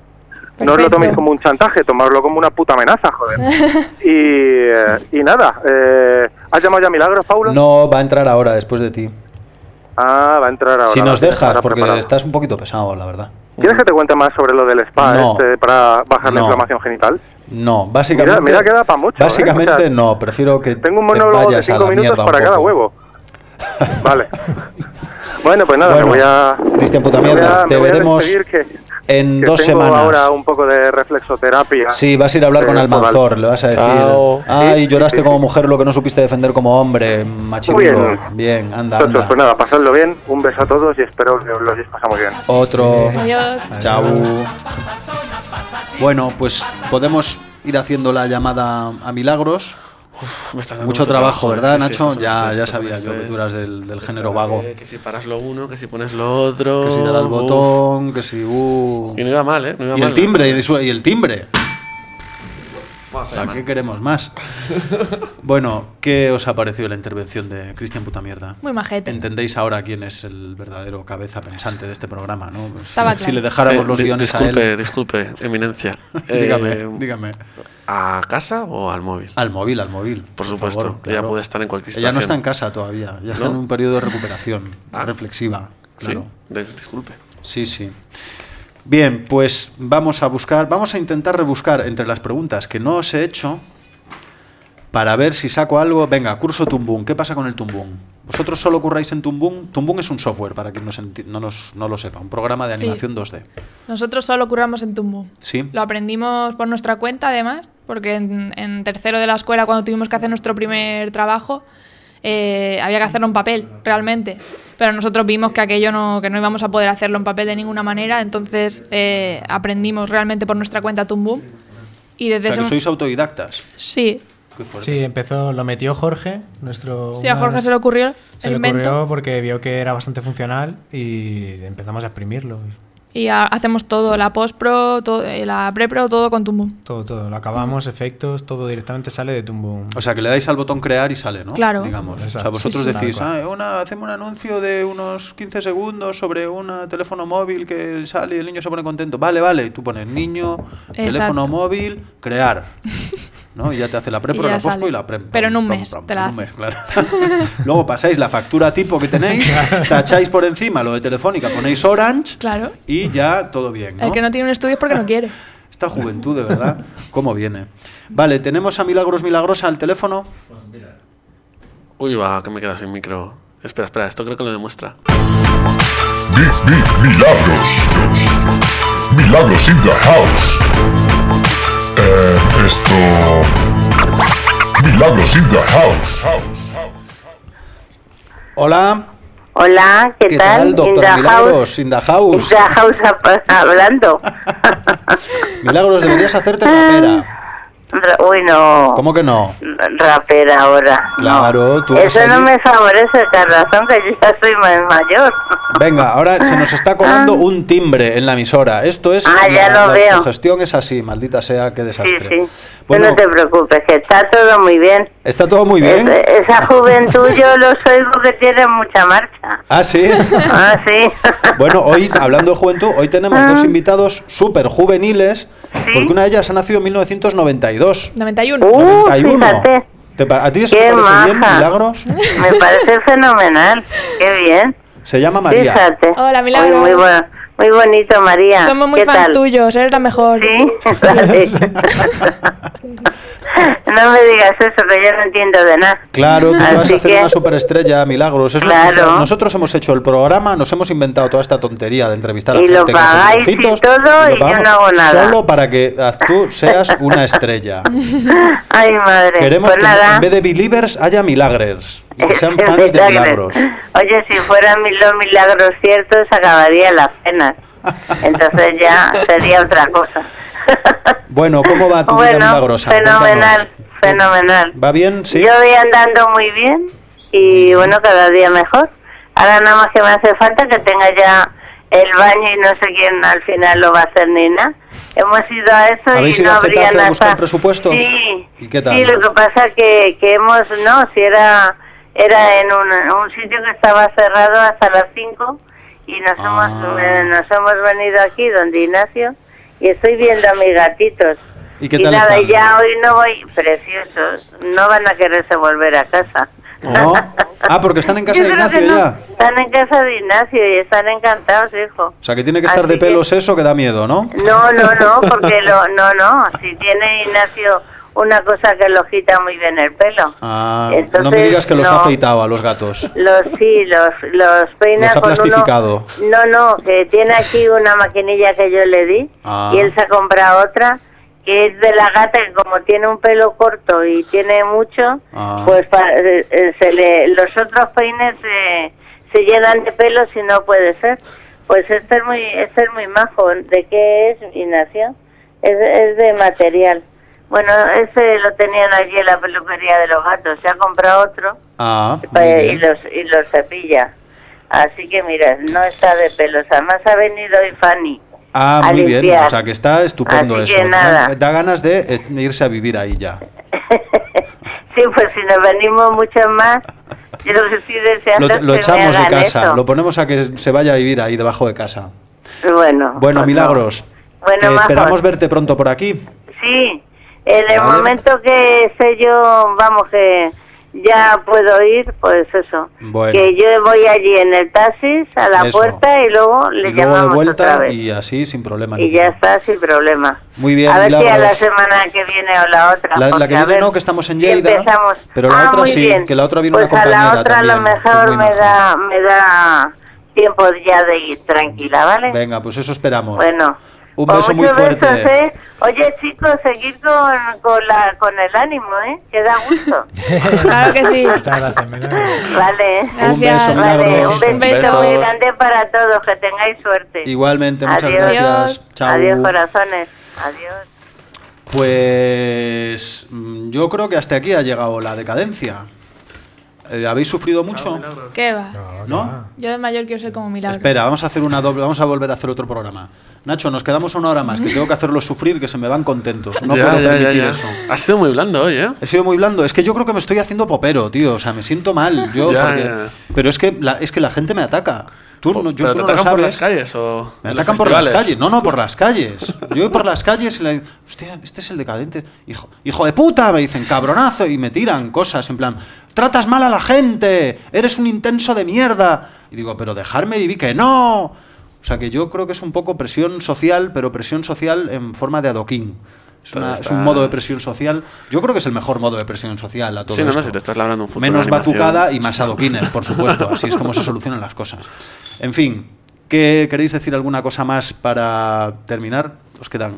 No os lo Perfecto. toméis como un chantaje, tomadlo como una puta amenaza, joder. y, eh, y nada, eh, ¿has llamado ya a Milagros, Paulo? No, va a entrar ahora, después de ti. Ah, va a entrar ahora. si nos dejas, porque preparado. estás un poquito pesado, la verdad. ¿Quieres que te cuente más sobre lo del spa No. este para bajar la inflamación genital? No, básicamente. Mira- mira que da pa' mucho, ¿eh? Básicamente O sea, no, prefiero que. Tengo un te monólogo de vayas a 5 la minutos para cada huevo. Vale. bueno, pues nada, Bueno, me voy a... Cristian, puta me voy mierda, a- te me voy a veremos que- En que dos tengo semanas. ahora un poco de reflexoterapia. Sí, vas a ir a hablar Eh, con. Almanzor, le vas a decir. Chao. Ay, Sí, lloraste sí, como mujer lo que no supiste defender como hombre, machirulo. Muy bien. Bien, anda, Entonces, anda. pues nada, pasadlo bien, un beso a todos y espero que os lo hayáis pasado muy bien. Otro. Adiós. Chao. Bueno, pues podemos ir haciendo la llamada a Milagros. Me estás dando Mucho trabajo, ¿eh? ¿verdad, Sí, sí, Nacho? ya ya sabía yo que tú eras del, del género vago. Que si paras lo uno, que si pones lo otro. Que si das uf. botón, que si. uh. Y no iba mal, ¿eh? No iba Y mal. el timbre, y su- y el timbre. A ¿Para qué queremos más? bueno, ¿qué os ha parecido la intervención de Cristian Puta Mierda? Muy majete. Entendéis ahora quién es el verdadero cabeza pensante de este programa, ¿no? Pues Estaba si, claro. le dejáramos Eh, los guiones a disculpe, él. disculpe, eminencia. dígame, Eh, dígame. ¿A casa o al móvil? Al móvil, al móvil. Por supuesto, favor, ella puede estar en cualquier Ella no situación. está en casa todavía, ya está ¿No? en un periodo de recuperación Ah. reflexiva. Claro. Sí, disculpe. Sí, sí. Bien, pues vamos a buscar, vamos a intentar rebuscar entre las preguntas que no os he hecho para ver si saco algo. Venga, curso Tumbum. ¿Qué pasa con el Tumbum? ¿Vosotros solo curráis en Tumbum? Tumbum es un software, para quien no, nos- no lo sepa, un programa de Sí. animación 2D. Nosotros solo curramos en Tumbu. ¿Sí? Lo aprendimos por nuestra cuenta, además, porque en, en tercero de la escuela, cuando tuvimos que hacer nuestro primer trabajo, eh, había que hacerlo en papel, realmente. Pero nosotros vimos que aquello no, que no íbamos a poder hacerlo en papel de ninguna manera, entonces eh, aprendimos realmente por nuestra cuenta Tumbu. Y O desde sea, que sois autodidactas. Sí. Sí, empezó, lo metió Jorge, nuestro. sí, a Jorge se le ocurrió se el le invento. ocurrió porque vio que era bastante funcional y empezamos a exprimirlo. Y a- hacemos todo, la post-pro, todo, eh, la pre-pro, todo con Tumbu. Todo, todo. Lo acabamos, efectos, todo directamente sale de Tumbum. O sea, que le dais al botón crear y sale, ¿no? Claro. Digamos. O sea, vosotros Sí, sí. decís, ah, una, hacemos un anuncio de unos 15 segundos sobre un teléfono móvil que sale y el niño se pone contento. Vale, vale. Y tú pones niño, teléfono móvil, crear. ¿No? Y ya te hace la pre, Y la sale. y la pre. Pero en un mes te la en un mes, claro. Luego pasáis la factura tipo que tenéis, tacháis por encima lo de Telefónica, ponéis Orange Claro. y ya todo bien, ¿no? El que no tiene un estudio es porque no quiere. Esta juventud, de verdad, ¿cómo viene? Vale, tenemos a Milagros Milagrosa al teléfono. Uy, va, que me queda sin micro. Espera, espera, esto creo que lo demuestra. Mi- mi- milagros. Milagros in the house. Eh, esto. Milagros in the house. Hola. Hola, ¿qué, ¿Qué tal? tal, doctora In the Milagros? house. In the house. In the house hab- hablando. Milagros, deberías hacerte rapera. Ra- Uy, no. ¿Cómo que no? Rapera ahora. Claro, tú Eso no me favorece, Carrazón, que yo ya soy más mayor. Venga, ahora se nos está colando un timbre en la emisora. Esto es. Ah, ya la, lo la veo. autogestión es así, maldita sea, qué Sí, desastre. sí. Tú Bueno, no te preocupes, que está todo muy bien. está todo muy bien. Es- esa juventud yo los oigo que tienen mucha marcha. Ah, sí. Ah, sí. Bueno, hoy, hablando de juventud, hoy tenemos dos invitados súper juveniles, porque una de ellas ha nacido en 1992. 91. Uh, 91. fíjate. ¿Te pa- ¿A ti eso Qué te parece bien. Milagros? Me parece fenomenal. Qué bien. Se llama María. Fíjate. Hola, Milagros. Muy, muy, bueno- muy bonito, María. Somos muy ¿Qué fans tal? tuyos, eres la mejor. Sí, Vale. no me digas eso, que yo no entiendo de nada. Claro, tú vas a hacer que- una superestrella, Milagros. Es lo que- Claro. nosotros hemos hecho el programa, nos hemos inventado toda esta tontería de entrevistar a Y lo gente que hace pagáis y todo, lo y yo pagamos no hago nada. Solo para que tú seas una estrella. Ay, madre. Queremos pues que nada. en vez de believers haya milagres. Sean fans de Milagros. Oye, si fueran los milagros ciertos, acabaría las penas. Entonces ya sería otra cosa. Bueno, ¿cómo va tu vida bueno, milagrosa? fenomenal, Cuéntanos. fenomenal. ¿Va bien? Sí. Yo voy andando muy bien y bueno, cada día mejor. Ahora nada más que me hace falta que tenga ya el baño y no sé quién al final lo va a hacer ni nada. Hemos ido a eso ¿Habéis y no habría nada. buscar presupuestos? Sí. ¿Y qué tal? Sí, lo que pasa que, que hemos, no, si era era en un, un sitio que estaba cerrado hasta las 5 y nos, Ah. hemos, eh, nos hemos venido aquí donde Ignacio y estoy viendo a mis gatitos. ¿Y qué tal nada, están? ya hoy no voy, preciosos, no van a quererse volver a casa. ¿No? Ah, porque están en casa de que Ignacio no. ya. Están en casa de Ignacio y están encantados, hijo. O sea, que tiene que estar Así de pelos eso que da miedo, ¿no? No, no, no, porque lo, no, no, si tiene Ignacio una cosa que lo quita muy bien el pelo. Ah, no me digas que los ha no. afeitado a los gatos. Los sí, los, los peina Los ha con uno- plastificado. No, no, que tiene aquí una maquinilla que yo le di Ah. y él se ha comprado otra que es de la gata que como tiene un pelo corto y tiene mucho, Ah. pues pa- eh, eh, se le, los otros peines eh, se llenan de pelos y no puede ser. Pues este es muy, este es muy majo. ¿De qué es, Ignacio? Es, es de material. Bueno, ese lo tenían allí en la peluquería de los gatos. Se ha comprado otro Ah, y los y los cepilla. Así que mira, no está de pelos. Además ha venido hoy Fanny. Ah, a muy bien. O sea, que está estupendo Así eso. que nada. Da, da ganas de eh, irse a vivir ahí ya. sí, pues si nos venimos muchos más, yo lo que estoy deseando Lo, lo que echamos me de casa, eso. lo ponemos a que se vaya a vivir ahí debajo de casa. Bueno, Bueno, pues Milagros, no. Bueno, majos. esperamos verte pronto por aquí. Sí, en el momento que sé yo, vamos, que ya puedo ir, pues eso. Bueno. Que yo voy allí en el taxis a la Eso. puerta y luego le y luego de llamamos otra vuelta vez. y así sin problema. Y ya está, sin problema. Muy bien, A ver si a la Milagros. semana que viene o la otra. La- la que a viene no, que estamos en Lleida, empezamos. pero la Ah, otra sí, bien. que la otra viene pues una a la compañera otra a lo también, que es mejor me da, me da tiempo ya de ir tranquila, ¿vale? Venga, pues eso esperamos. Bueno. Un pues beso muy fuerte. besos, ¿eh? Oye, chicos, seguir con, con, la, con el ánimo, ¿eh? Que da gusto. Claro que sí. Muchas gracias, vale. Un beso, Gracias. Vale, un beso, Un beso. muy grande para todos. Que tengáis suerte. Igualmente, muchas Adiós. gracias. Adiós. Chao. Adiós, corazones. Adiós. Pues mm, yo creo que hasta aquí ha llegado la decadencia. Eh, ¿Habéis sufrido mucho? ¿Qué va? No. Yo de mayor quiero ser como Milagros. Espera, vamos a hacer una doble, vamos a volver a hacer otro programa. Nacho, nos quedamos una hora más, que tengo que hacerlos sufrir, que se me van contentos. No Ya, puedo ya, permitir ya. eso. Ha sido muy blando hoy, ¿eh? He sido muy blando. Es que yo creo que me estoy haciendo popero, tío. O sea, me siento mal. Yo, Ya, porque- ya. Pero es que, la, es que la gente me ataca. Tú, no, yo, ¿Pero tú te no atacan por las calles o Me atacan por las calles. No, no, por las calles. Yo voy por las calles y le hostia, este es el decadente. Hijo, hijo de puta, me dicen, cabronazo. Y me tiran cosas en plan, tratas mal a la gente, eres un intenso de mierda. Y digo, pero dejarme vivir, que no. O sea, que yo creo que es un poco presión social, pero presión social en forma de adoquín. Es, un modo de presión social. Yo creo que es el mejor modo de presión social a todo Sí, no, no, esto. si te estás labrando un futuro Menos batucada y más adoquines, por supuesto. Así es como se solucionan las cosas. En fin, ¿qué queréis decir alguna cosa más para terminar? Os quedan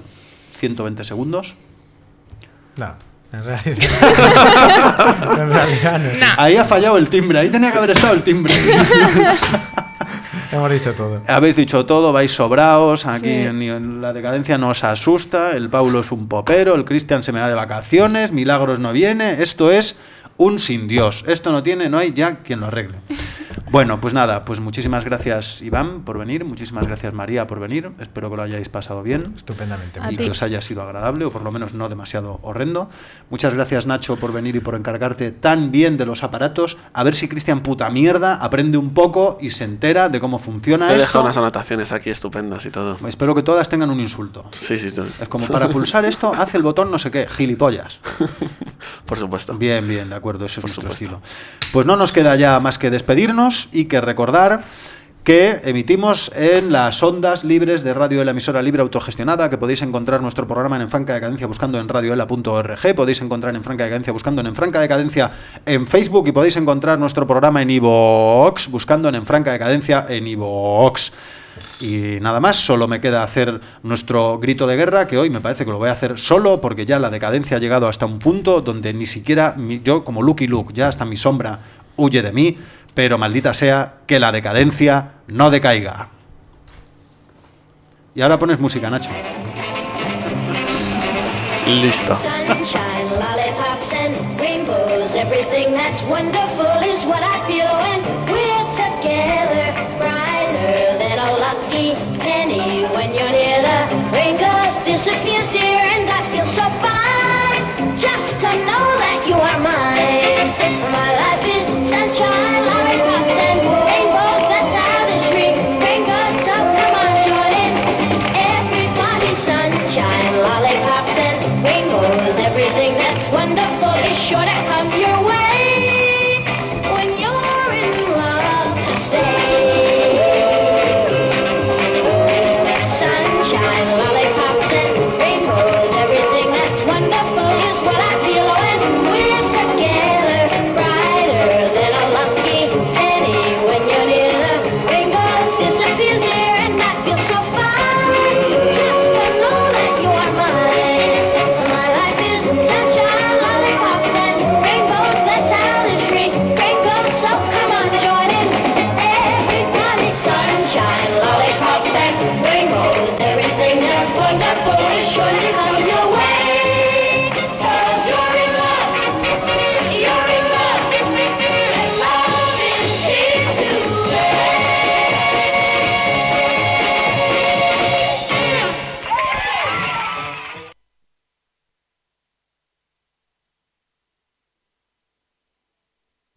120 segundos. No, en realidad. en realidad no. Ahí ha fallado el timbre, ahí tenía que haber estado el timbre. Hemos dicho todo. Habéis dicho todo, vais sobraos, aquí Sí. ni- la decadencia nos asusta, el Paulo es un popero, el Cristian se me va de vacaciones, Milagros no viene, esto es un sin Dios, esto no tiene, no hay ya quien lo arregle. Bueno, pues nada, pues muchísimas gracias Iván por venir, muchísimas gracias María por venir, espero que lo hayáis pasado bien Estupendamente. A y ti. que os haya sido agradable o por lo menos no demasiado horrendo. Muchas gracias Nacho por venir y por encargarte tan bien de los aparatos. A ver si Cristian puta mierda aprende un poco y se entera de cómo funciona He esto. dejado unas anotaciones aquí estupendas y todo. Espero que todas tengan un insulto. Sí, sí, todo. Es como para pulsar esto, hace el botón no sé qué, gilipollas. Por supuesto. Bien, bien, de acuerdo, ese es Por nuestro supuesto. estilo. Pues no nos queda ya más que despedirnos y que recordar que emitimos en las ondas libres de Radio de la emisora libre autogestionada, que podéis encontrar nuestro programa en, en Franca Decadencia buscando en radioela.org, podéis encontrar en Franca Decadencia buscando en, en Franca Decadencia en Facebook y podéis encontrar nuestro programa en iVoox buscando en, en Franca Decadencia en iVoox. Y nada más, solo me queda hacer nuestro grito de guerra, que hoy me parece que lo voy a hacer solo, porque ya la decadencia ha llegado hasta un punto donde ni siquiera mi- yo, como Lucky Luke, ya hasta mi sombra huye de mí, pero maldita sea que la decadencia no decaiga. Y ahora pones música, Nacho. Listo.